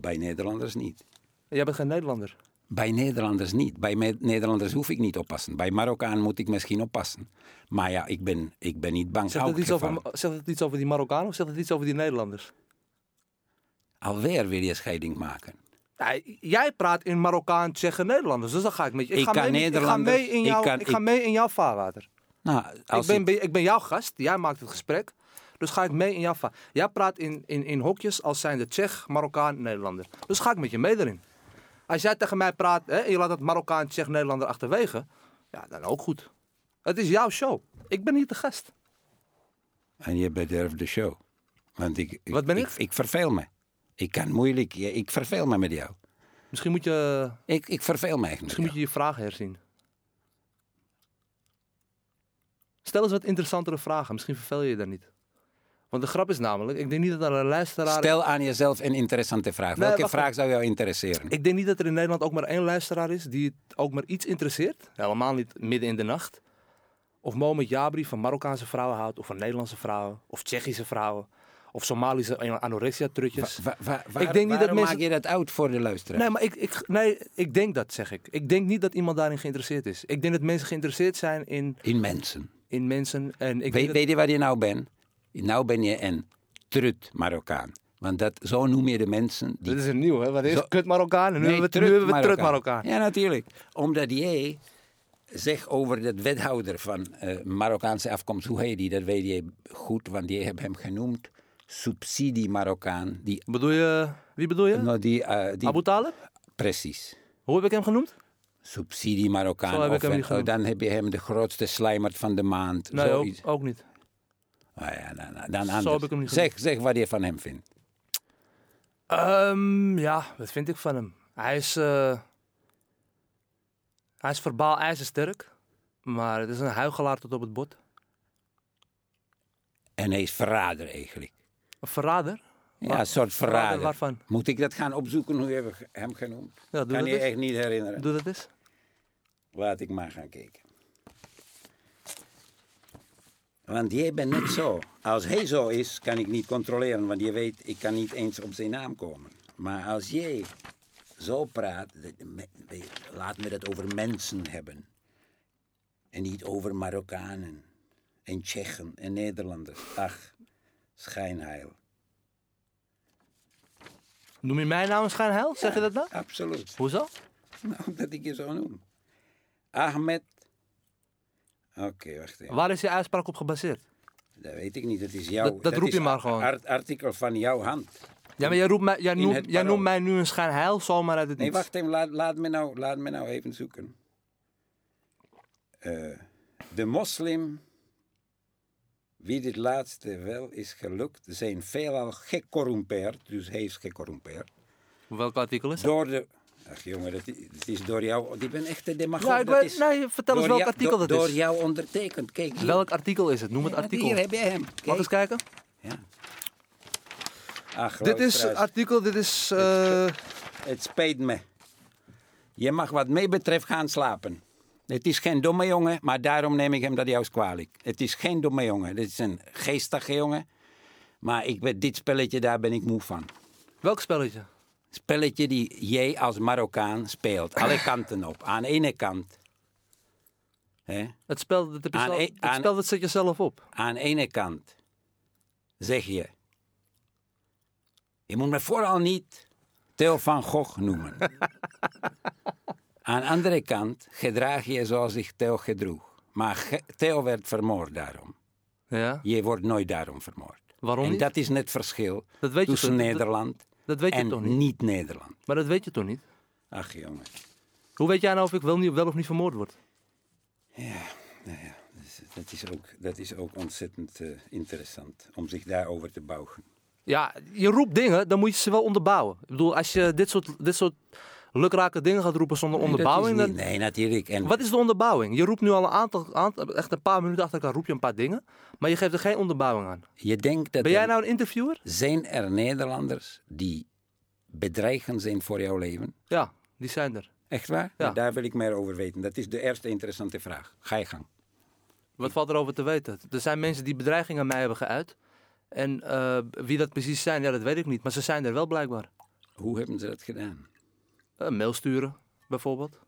Bij Nederlanders niet. Jij bent geen Nederlander. Bij Nederlanders niet. Bij Nederlanders hoef ik niet oppassen. Bij Marokkaan moet ik misschien oppassen. Maar ja, ik ben, ik ben niet bang. Zegt het, iets over, zegt het iets over die Marokkanen of zegt het iets over die Nederlanders? Alweer wil je scheiding maken. Ja, jij praat in Marokkaan, Tsjechen, Nederlanders. Dus dan ga ik met je. Ik, Ik ga, mee, ik ga mee in ik jouw, kan- ik ga mee in jouw vaarwater. Nou, als Ik ben, ik ben jouw gast, jij maakt het gesprek. Dus ga ik mee in vaarwater. Jij praat in, in, in hokjes als zijn de Tsjech, Marokkaan, Nederlander. Dus ga ik met je mee erin. Als jij tegen mij praat hè, en je laat het Marokkaan, Tsjech, Nederlander achterwege. Ja, dan ook goed. Het is jouw show. Ik ben niet de gast. En je bederft de show. Want ik, Wat ben ik? ik? Ik verveel me. Ik kan moeilijk. Ik verveel me met jou. Misschien moet je, Ik, ik verveel me met misschien moet je je vragen herzien. Stel eens wat interessantere vragen. Misschien verveel je je daar niet. Want de grap is namelijk, ik denk niet dat er een luisteraar... Stel aan jezelf een interessante vraag. Nee, Welke vraag zou jou interesseren? Ik denk niet dat er in Nederland ook maar één luisteraar is die het ook maar iets interesseert. Helemaal niet midden in de nacht. Of Mohamed Jabri van Marokkaanse vrouwen houdt, of van Nederlandse vrouwen, of Tsjechische vrouwen, of Somalische anorexia-trutjes. Wa- wa- wa- Ik denk niet dat waarom mensen- maak je dat uit voor de luisteraar? Nee, maar ik, ik, nee, ik denk dat, zeg ik. Ik denk niet dat iemand daarin geïnteresseerd is. Ik denk dat mensen geïnteresseerd zijn in, In mensen. in mensen. En ik Weet, dat- weet je wat je nou bent? Nou ben je een trut Marokkaan. Want dat, zo noem je de mensen die Dit is een nieuw, hè? Wat is Zo- kut Marokkaan en nu Nee, hebben we, trut nu hebben we trut Marokkaan. Ja, natuurlijk. Omdat jij zegt over de wethouder van eh, Marokkaanse afkomst, hoe heet die? Dat weet je goed, want die hebt hem genoemd. Subsidie Marokkaan. Die, Bedoel je, wie bedoel je? nou, die, eh, die, Abu Talib? precies. Hoe heb ik hem genoemd? Subsidie Marokkaan. Zo heb ik of hem een- niet genoemd. dan heb je hem de grootste slijmert van de maand. Nee, ook, ook niet. Ah ja, dan, dan, dan Zo anders. heb ik hem niet zeg, zeg wat je van hem vindt. Ehm, ja, wat vind ik van hem? Hij is, eh, hij is verbaal ijzersterk, maar het is een huigelaar tot op het bot. En hij is verrader eigenlijk. Een verrader? Ja, Waar- een soort verrader verrader. waarvan? Moet ik dat gaan opzoeken hoe je hem genoemd? Ja, doe kan dat je eens. echt niet herinneren. Doe dat eens. Laat ik maar gaan kijken. Want jij bent net zo. Als hij zo is, kan ik niet controleren, want je weet, ik kan niet eens op zijn naam komen. Maar als jij zo praat, laat me dat over mensen hebben. En niet over Marokkanen en Tsjechen en Nederlanders. Ach, schijnheil. Noem je mijn naam schijnheil? Zeg je dat nou? Absoluut. Hoezo? Nou, dat ik je zo noem. Ahmed. Oké, wacht even. Waar is je uitspraak op gebaseerd? Dat weet ik niet, dat is jouw... Dat- dat roep je maar gewoon. art- artikel van jouw hand. Ja, maar jij, roept mij, jij, noemt, jij mij nu een schijnheil zomaar uit het Nee, wacht even, laat, laat, me nou, laat me nou even zoeken. Eh, de moslim Wie dit laatste wel is gelukt, zijn veelal gecorrumpeerd, dus hij is gecorrumpeerd, Welk artikel is het? door de... Ach jongen, dat het is door jou... Die ben echt de demagoog. Ik dat is nee, vertel eens door welk jou- artikel door, dat Door is. jou ondertekend. Kijk, hier. Welk artikel is het? Noem het Ja, artikel. Hier heb je hem. Mag Kijk. eens kijken? Ja. Ach, Dit is luisteraars, artikel, dit is... eh, Het spijt me. Je mag wat mij betreft gaan slapen. Het is geen domme jongen, maar daarom neem ik hem dat juist kwalijk. Het is geen domme jongen. Dit is een geestige jongen. Maar ik weet, dit spelletje, daar ben ik moe van. welk spelletje? Spelletje die jij als Marokkaan speelt. Alle kanten op. Aan de ene kant. Hè, Het spel, dat, je zelf- e- het spel dat zet je zelf op. aan de ene kant zeg je... Je moet me vooral niet Theo van Gogh noemen. aan de andere kant gedraag je zoals zich Theo gedroeg. Maar Theo werd vermoord daarom. Ja? Je wordt nooit daarom vermoord. Waarom en niet? dat is net het verschil Dat weet je tussen dat- Nederland Dat weet je en toch niet? niet-Nederland. Maar dat weet je toch niet? Ach jongen. Hoe weet jij nou of ik wel, niet, wel of niet vermoord word? Ja, nou ja, dat is- dat is ook, dat is ook ontzettend eh, interessant om zich daarover te bouwen. Ja, je roept dingen, dan moet je ze wel onderbouwen. Ik bedoel, als je dit soort, dit soort lukrake dingen gaat roepen zonder Nee, dat is onderbouwing... niet- nee, natuurlijk. En Wat is de onderbouwing? Je roept nu al een aantal, aantal, echt een paar minuten achter elkaar, roep je een paar dingen, maar je geeft er geen onderbouwing aan. je denkt dat Ben jij nou een interviewer? zijn er Nederlanders die bedreigend zijn voor jouw leven? Ja, die zijn er. Echt waar? Ja. Nou, daar wil ik meer over weten. Dat is de eerste interessante vraag. Ga je gang. Wat valt erover te weten? Er zijn mensen die bedreigingen aan mij hebben geuit. En eh, wie dat precies zijn, ja, dat weet ik niet. Maar ze zijn er wel blijkbaar. Hoe hebben ze dat gedaan? Eh, Een mail sturen, bijvoorbeeld.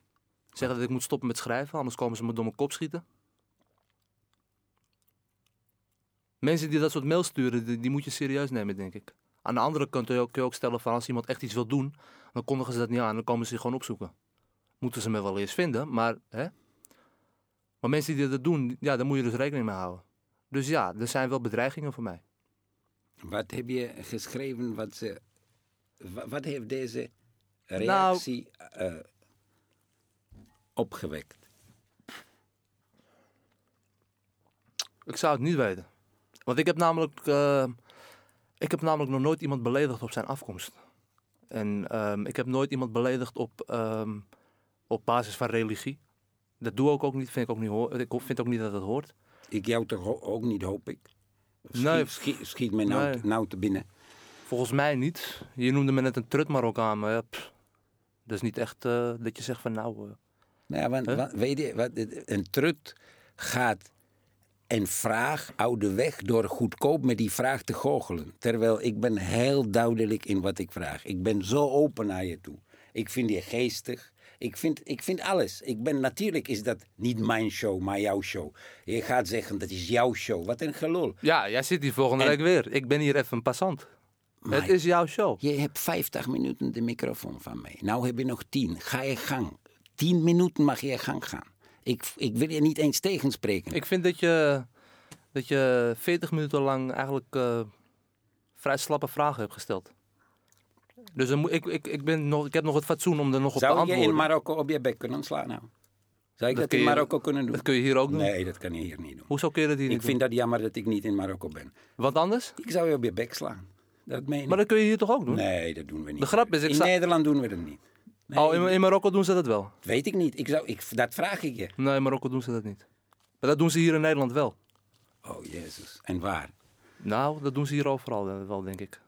Zeggen dat ik moet stoppen met schrijven, anders komen ze me door mijn kop schieten. Mensen die dat soort mails sturen, die, moet je serieus nemen, denk ik. Aan de andere kant kun je, ook, kun je ook stellen van als iemand echt iets wil doen, dan kondigen ze dat niet aan, dan komen ze je gewoon opzoeken. Moeten ze me wel eerst vinden, maar, hè? maar mensen die dat doen, ja, daar moet je dus rekening mee houden. Dus ja, er zijn wel bedreigingen voor mij. Wat heb je geschreven? Wat, ze, wa- wat heeft deze Nou- reactie eh, opgewekt? Ik zou het niet weten. Want ik heb namelijk, eh, ik heb namelijk nog nooit iemand beledigd op zijn afkomst. En ehm, ik heb nooit iemand beledigd op, ehm, op basis van religie. Dat doe ik ook niet, vind ik ook niet, ik vind ook niet dat het hoort. Ik jou toch ook niet, hoop ik? Schiet, Nee. schiet, schiet me nou, Nee. nou te binnen. Volgens mij niet. Je noemde me net een trut Marokkaan, maar ja, pff, dat is niet echt eh, dat je zegt van nou... eh, Nou, ja, want weet je, wat, een trut gaat een vraag oude weg door goedkoop met die vraag te goochelen. Terwijl ik ben heel duidelijk in wat ik vraag. Ik ben zo open naar je toe. Ik vind je geestig. Ik vind, ik vind alles. Ik ben, natuurlijk is dat niet mijn show, maar jouw show. Je gaat zeggen, dat is jouw show. Wat een gelul. Ja, jij zit hier volgende En- week weer. Ik ben hier even een passant. Het is jouw show. Je hebt 50 minuten de microfoon van mij. Nou heb je nog 10. Ga je gang. 10 minuten mag je gang gaan. Ik, ik wil je niet eens tegenspreken. Ik vind dat je, dat je 40 minuten lang eigenlijk eh, vrij slappe vragen hebt gesteld. Dus dan moet, ik, ik, ik, ben nog, ik heb nog het fatsoen om er nog op te Zou je antwoorden. in Marokko op je bek kunnen slaan nou? Zou ik Dat in je- Marokko kunnen doen? dat kun je hier ook doen. Nee, dat kan je hier niet doen. Hoezo kun je dat hier Ik niet vind dat jammer dat ik niet in Marokko ben. doen? Wat anders? Ik zou je op je bek slaan. Dat meen ik. Maar dat kun je hier toch ook doen? Nee, dat doen we niet. De grap is, ik in sta- Nederland doen we dat niet. Nee, oh, in, in Marokko doen ze dat wel. dat weet ik niet. Ik zou, ik, dat vraag ik je. Nee, in Marokko doen ze dat niet. Maar dat doen ze hier in Nederland wel. Oh, Jezus. En waar? Nou, dat doen ze hier overal wel, denk ik.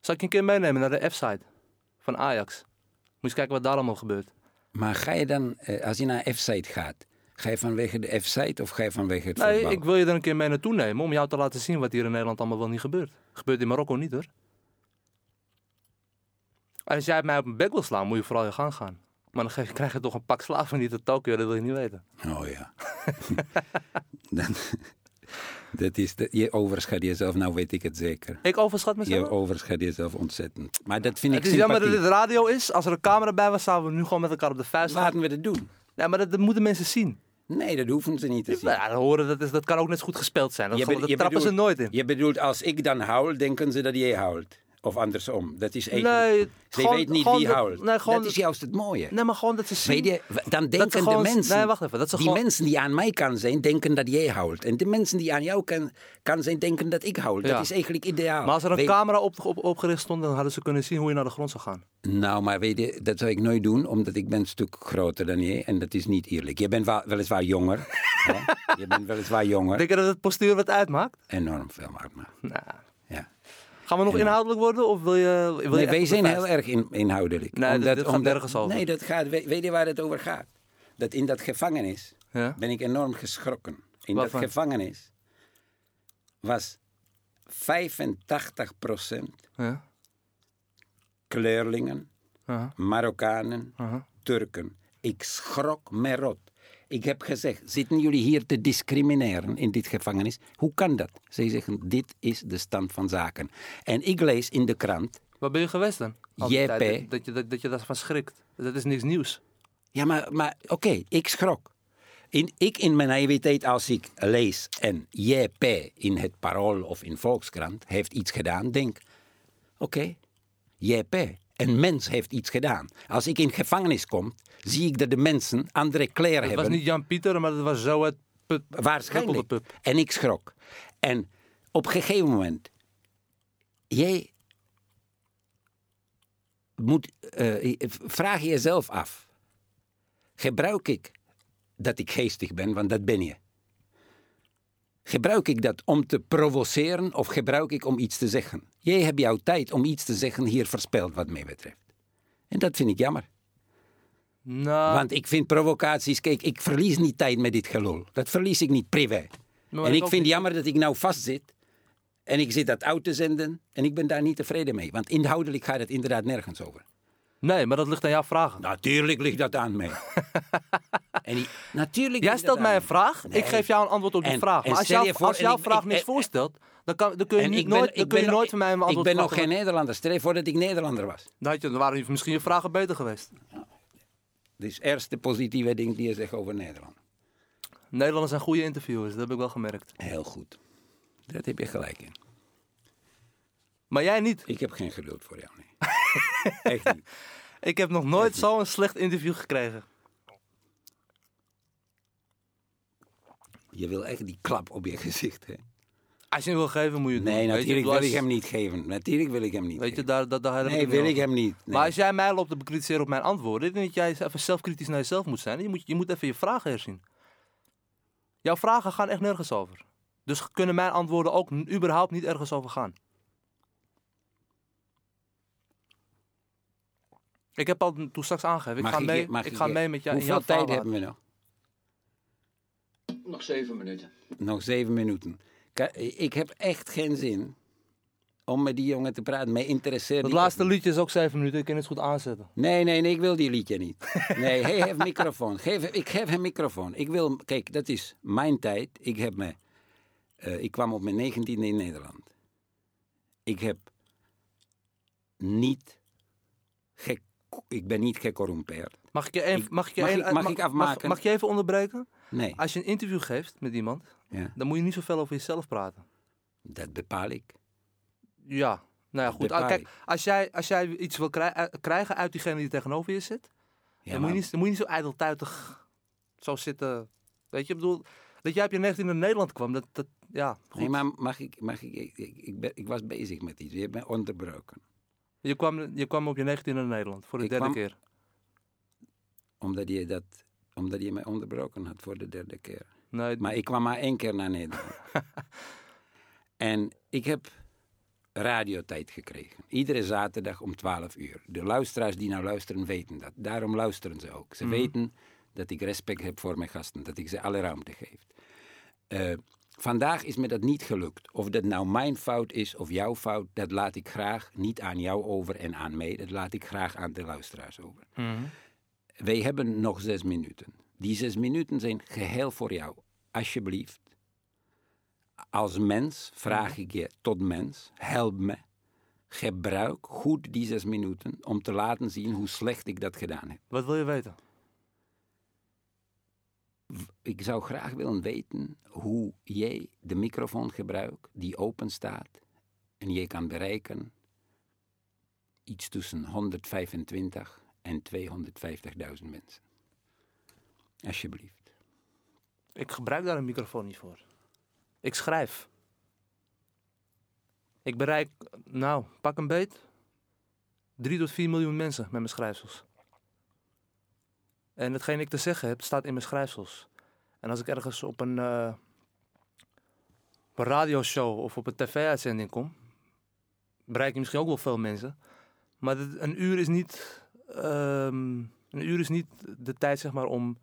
Zal ik je een keer meenemen naar de F-site van Ajax? Moet je eens kijken wat daar allemaal gebeurt. Maar ga je dan, eh, als je naar F-site gaat, ga je vanwege de F-site of ga je vanwege het Nee, voetbal? ik wil je er een keer mee naartoe nemen om jou te laten zien wat hier in Nederland allemaal wel niet gebeurt. Gebeurt in Marokko niet hoor. Als jij mij op mijn bek wil slaan, moet je vooral je gang gaan. Maar dan krijg je toch een pak slaven niet uit Tokio, dat wil je niet weten. Oh ja. dan, dat is de, je overschat jezelf, nou weet ik het zeker. Ik overschat Je mezelf. overschat jezelf ontzettend. Maar dat vind Het ik is jammer dat dit radio is. Als er een camera bij was, zouden we nu gewoon met elkaar op de vuist gaan. Laten we dat doen. Ja, maar dat, dat moeten mensen zien. Nee, dat hoeven ze niet te zien. Ja, horen, dat, is, dat kan ook net zo goed gespeeld zijn. Dat, Je je trappen ze nooit in. Je bedoelt, als ik dan huil, denken ze dat jij huilt. Of andersom. Dat is Nee, eigenlijk... Ze weet niet wie nee, gewoon dat is juist het mooie. Nee, maar gewoon dat ze zien... Weet je, dan denken gewoon- de mensen... nee, wacht even, dat ze die gewoon- mensen die aan mij kan zijn, denken dat jij huilt. En de mensen die aan jou kan, kan zijn, denken dat ik. Ja. Dat is eigenlijk ideaal. Maar als er een Weet- camera op, op, opgericht stond, dan hadden ze kunnen zien hoe je naar de grond zou gaan. Nou, maar weet je, dat zou ik nooit doen, omdat ik ben een stuk groter dan jij. En dat is niet eerlijk. Je bent wel- weliswaar jonger. hè? Je bent weliswaar jonger. Denk je dat het postuur wat uitmaakt? Enorm veel maakt maar. Nou. Gaan we nog inhoudelijk worden of wil je... Wil Nee, je wij zijn heel erg in, inhoudelijk. Nee, dit- dit gaat nergens over. Nee, dat gaat, weet, je waar het over gaat? Dat in dat gevangenis Ja? ben ik enorm geschrokken. In Waarvan? dat gevangenis was 85 Ja? kleurlingen, Marokkanen. Turken. Ik schrok me rot. Ik heb gezegd, zitten jullie hier te discrimineren in dit gevangenis? Hoe kan dat? Zij zeggen, dit is de stand van zaken. En ik lees in de krant, Waar ben je geweest dan? JP. Dat, dat, je, dat, dat je daarvan schrikt. Dat is niks nieuws. ja maar, maar oké, ik schrok. In, ik in mijn naïviteit, als ik lees en JP in het Parool of in Volkskrant heeft iets gedaan, denk, oké, JP, een mens heeft iets gedaan. Als ik in gevangenis kom, zie ik dat de mensen andere kleren Het hebben. was niet Jan Pieter, maar het was zo het... Put, Waarschijnlijk. Pup. En ik schrok. En op een gegeven moment, jij moet, eh, vraag je jezelf af, gebruik ik dat ik geestig ben, want dat ben je. Gebruik ik dat om te provoceren of gebruik ik om iets te zeggen? Jij hebt jouw tijd om iets te zeggen hier verspild wat mij betreft. En dat vind ik jammer. Nou, Want ik vind provocaties, kijk, ik verlies niet tijd met dit gelul. Dat verlies ik niet privé. maar en ik vind niet- jammer dat ik nou vastzit. En ik zit dat uit te zenden. En ik ben daar niet tevreden mee. Want inhoudelijk gaat het inderdaad nergens over. Nee, maar dat ligt aan jouw vragen. Natuurlijk ligt dat aan mij. en die- natuurlijk Jij stelt mij een vraag, Nee. ik geef jou een antwoord op die En- vraag. Maar als, jou, voor- als jouw ik- vraag ik- niks en- voorstelt, dan, kan, dan kun je, niet ik ben- nooit, ik dan kun je nooit ik- van mij een Ik antwoord ben nog geen Nederlander. Stel je voor dat ik Nederlander was. Je, dan waren misschien je vragen beter geweest. Is het eerste positieve ding die je zegt over Nederland. Nederlanders zijn goede interviewers, dat heb ik wel gemerkt. Heel goed. Dat heb je gelijk in. Maar jij niet. Ik heb geen geduld voor jou, nee. Echt niet. Ik heb nog nooit zo'n slecht interview gekregen. Je wil echt die klap op je gezicht, hè? Als je hem wil geven, moet je het Nee, doen. Je, natuurlijk wil ik hem niet geven. Natuurlijk wil ik hem niet Weet je, daar, daar, daar Nee, wil ik hem niet. Nee. Maar als jij mij loopt te bekritiseren op mijn antwoorden, ik denk dat jij even zelfkritisch naar jezelf moet zijn. Je moet, je moet even je vragen herzien. Jouw vragen gaan echt nergens over. Dus kunnen mijn antwoorden ook überhaupt niet ergens over gaan. Ik heb al toen straks aangegeven, ik Mag ga, mee, mag ik je- ga mee met jou in Hoeveel jouw tijd hebben we nog? Nog zeven minuten. Nog zeven minuten. Ik heb echt geen zin om met die jongen te praten. Mij interesseert Het laatste liedje is ook zeven minuten, ik kan het goed aanzetten. Nee, nee, nee, ik wil die liedje niet. Nee, hij heeft microfoon. Geef, ik geef hem microfoon. Ik wil, kijk, dat is mijn tijd. Ik, heb me, eh, ik kwam op mijn negentiende in Nederland. Ik heb niet, ge, ik ben niet gecorrumpeerd. Mag ik je, even, mag ik je, mag een- ik- mag ik afmaken? Mag, je even onderbreken? Nee, Als je een interview geeft met iemand, ja, dan moet je niet zoveel over jezelf praten. dat bepaal ik. Ja, nou ja, goed. Ah, Kijk, als jij, als jij iets wil krij- eh, krijgen uit diegene die tegenover je zit, Ja, dan, moet je niet, dan moet je niet zo ijdeltuitig zo zitten. Weet je, ik bedoel, dat jij op je 19 naar Nederland kwam, dat, dat ja, goed. Nee, maar mag ik, mag ik, ik, ik, ik ben, ik was bezig met iets. Je hebt mij onderbroken. je, kwam, je kwam op je 19 naar Nederland voor de Ik derde kwam- keer. Omdat je, dat, omdat je mij onderbroken had voor de derde keer. Nee, Maar ik kwam maar één keer naar Nederland. en ik heb radiotijd gekregen. Iedere zaterdag om 12 uur. De luisteraars die nou luisteren weten dat. Daarom luisteren ze ook. Ze weten dat ik respect heb voor mijn gasten. Dat ik ze alle ruimte geef. Eh, vandaag is me dat niet gelukt. Of dat nou mijn fout is of jouw fout, dat laat ik graag niet aan jou over en aan mij. Dat laat ik graag aan de luisteraars over. Mhm. Wij hebben nog zes minuten. Die zes minuten zijn geheel voor jou. Alsjeblieft. Als mens vraag ik je tot mens, help me. Gebruik goed die zes minuten om te laten zien hoe slecht ik dat gedaan heb. Wat wil je weten? Ik zou graag willen weten hoe jij de microfoon gebruikt die open staat en je kan bereiken iets tussen 125 en 250.000 mensen. Alsjeblieft. Ik gebruik daar een microfoon niet voor. Ik schrijf. Ik bereik, nou, pak een beet, 3 tot 4 miljoen mensen met mijn schrijfsels. En hetgeen ik te zeggen heb, staat in mijn schrijfsels. En als ik ergens op een, eh, op een radioshow of op een tv-uitzending kom, bereik je misschien ook wel veel mensen. Maar een uur is niet, ehm, een uur is niet de tijd zeg maar, om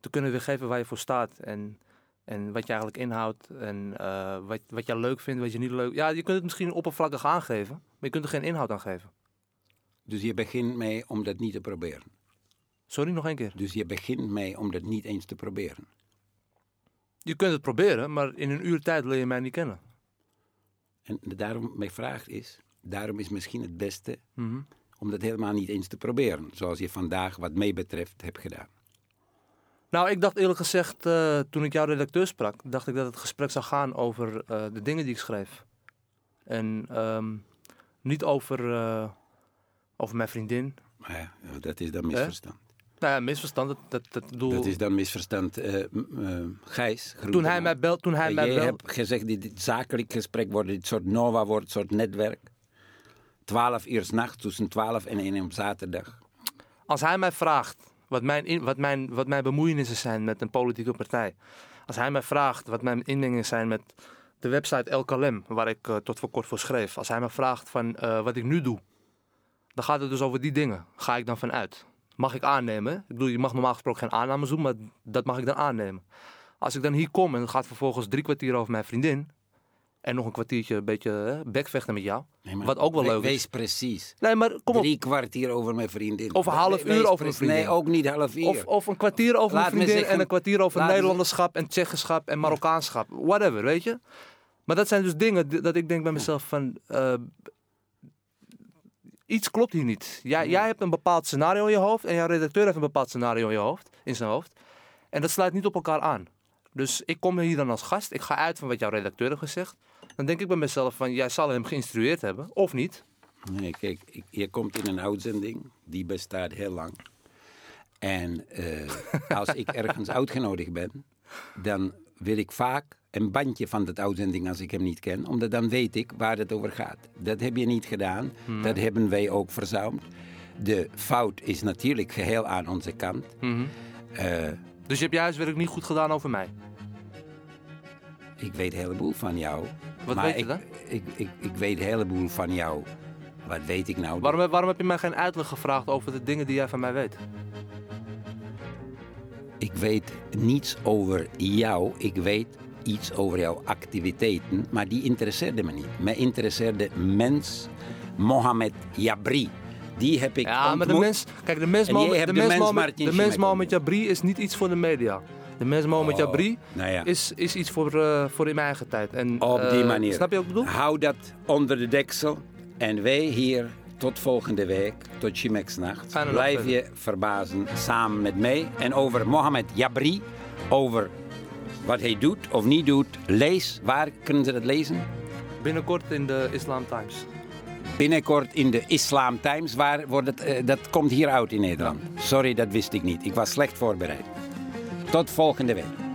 te kunnen weergeven waar je voor staat. En, en wat je eigenlijk inhoudt. En eh, wat, wat je leuk vindt, wat je niet leuk... Ja, je kunt het misschien oppervlakkig aangeven. Maar je kunt er geen inhoud aan geven. Dus je begint mee om dat niet te proberen. Sorry, nog één keer. Dus je begint mee om dat niet eens te proberen. Je kunt het proberen, maar in een uur tijd leer je mij niet kennen. En daarom mijn vraag is, daarom is misschien het beste Mhm. om dat helemaal niet eens te proberen. Zoals je vandaag wat mij betreft hebt gedaan. Nou, ik dacht eerlijk gezegd, eh, toen ik jouw redacteur sprak, dacht ik dat het gesprek zou gaan over eh, de dingen die ik schreef. En ehm, niet over, eh, over mijn vriendin. Maar ja, dat is dan misverstand. Nou ja, misverstand, dat, dat, dat bedoel... Dat is dan misverstand. Gijs, toen hij mij belt, toen hij mij belt... hebt gezegd, dit, dit zakelijk gesprek wordt, dit soort Nova wordt, een soort netwerk. 12 uur 's nachts tussen 12 en 1 op zaterdag. Als hij mij vraagt wat mijn, wat, mijn, wat mijn bemoeienissen zijn met een politieke partij. Als hij mij vraagt wat mijn inmengingen zijn met de website El waar ik eh, tot voor kort voor schreef. Als hij me vraagt van eh, wat ik nu doe, dan gaat het dus over die dingen. Ga ik dan vanuit? Mag ik aannemen? Ik bedoel, je mag normaal gesproken geen aannames doen, maar dat mag ik dan aannemen. Als ik dan hier kom en het gaat vervolgens drie kwartier over mijn vriendin. En nog een kwartiertje een beetje bekvechten met jou. Nee, maar Wat ook wel we- leuk is. Wees precies. Nee, maar kom op. Drie kwartier over mijn vriendin. Of een half We- uur over een vriendin. Nee, ook niet half uur. Of, of een kwartier over Laat een me vriendin zeggen- en een kwartier over Nederlanderschap en Tsjechischap en Marokkaanschap. Whatever, weet je. Maar dat zijn dus dingen dat ik denk bij mezelf van... eh, iets klopt hier niet. Jij, jij hebt een bepaald scenario in je hoofd en jouw redacteur heeft een bepaald scenario in, je hoofd, in zijn hoofd. En dat sluit niet op elkaar aan. Dus ik kom hier dan als gast. Ik ga uit van wat jouw redacteur heeft gezegd. Dan denk ik bij mezelf van, jij zal hem geïnstrueerd hebben, of niet. Nee, kijk, ik- je komt in een uitzending, die bestaat heel lang. En eh, als ik ergens uitgenodigd ben, dan wil ik vaak een bandje van dat uitzending als ik hem niet ken, omdat dan weet ik waar het over gaat. Dat heb je niet gedaan, dat hebben wij ook verzuimd. De fout is natuurlijk geheel aan onze kant. Eh, Dus je hebt je huiswerk niet goed gedaan over mij. ik weet een heleboel van jou. Wat maar weet je ik, dan? Ik, ik, ik weet een heleboel van jou. Wat weet ik nou? Waarom, waarom heb je mij geen uitleg gevraagd over de dingen die jij van mij weet? Ik weet niets over jou. Ik weet iets over jouw activiteiten, maar die interesseerde me niet. Me interesseerde mens Mohamed Jabri. Die heb ik Ja, maar de ontmoet. mens, kijk, de mens hebt de mens mens Mohammed Jabri is niet iets voor de media. De mens Mohammed Oh, Jabri nou ja. is, is iets voor, eh, voor in mijn eigen tijd. En, Op die eh, manier. Snap je wat ik bedoel? Hou dat onder de deksel. En wij hier tot volgende week, tot Chimex-nacht, Fijne blijf je verbazen samen met mij. En over Mohamed Jabri, over wat hij doet of niet doet, lees. Waar kunnen ze dat lezen? Binnenkort in de Islam Times. Binnenkort in de Islam Times. Waar wordt het, eh, dat komt hier uit in Nederland. Sorry, dat wist ik niet. Ik was slecht voorbereid. Tot volgende week.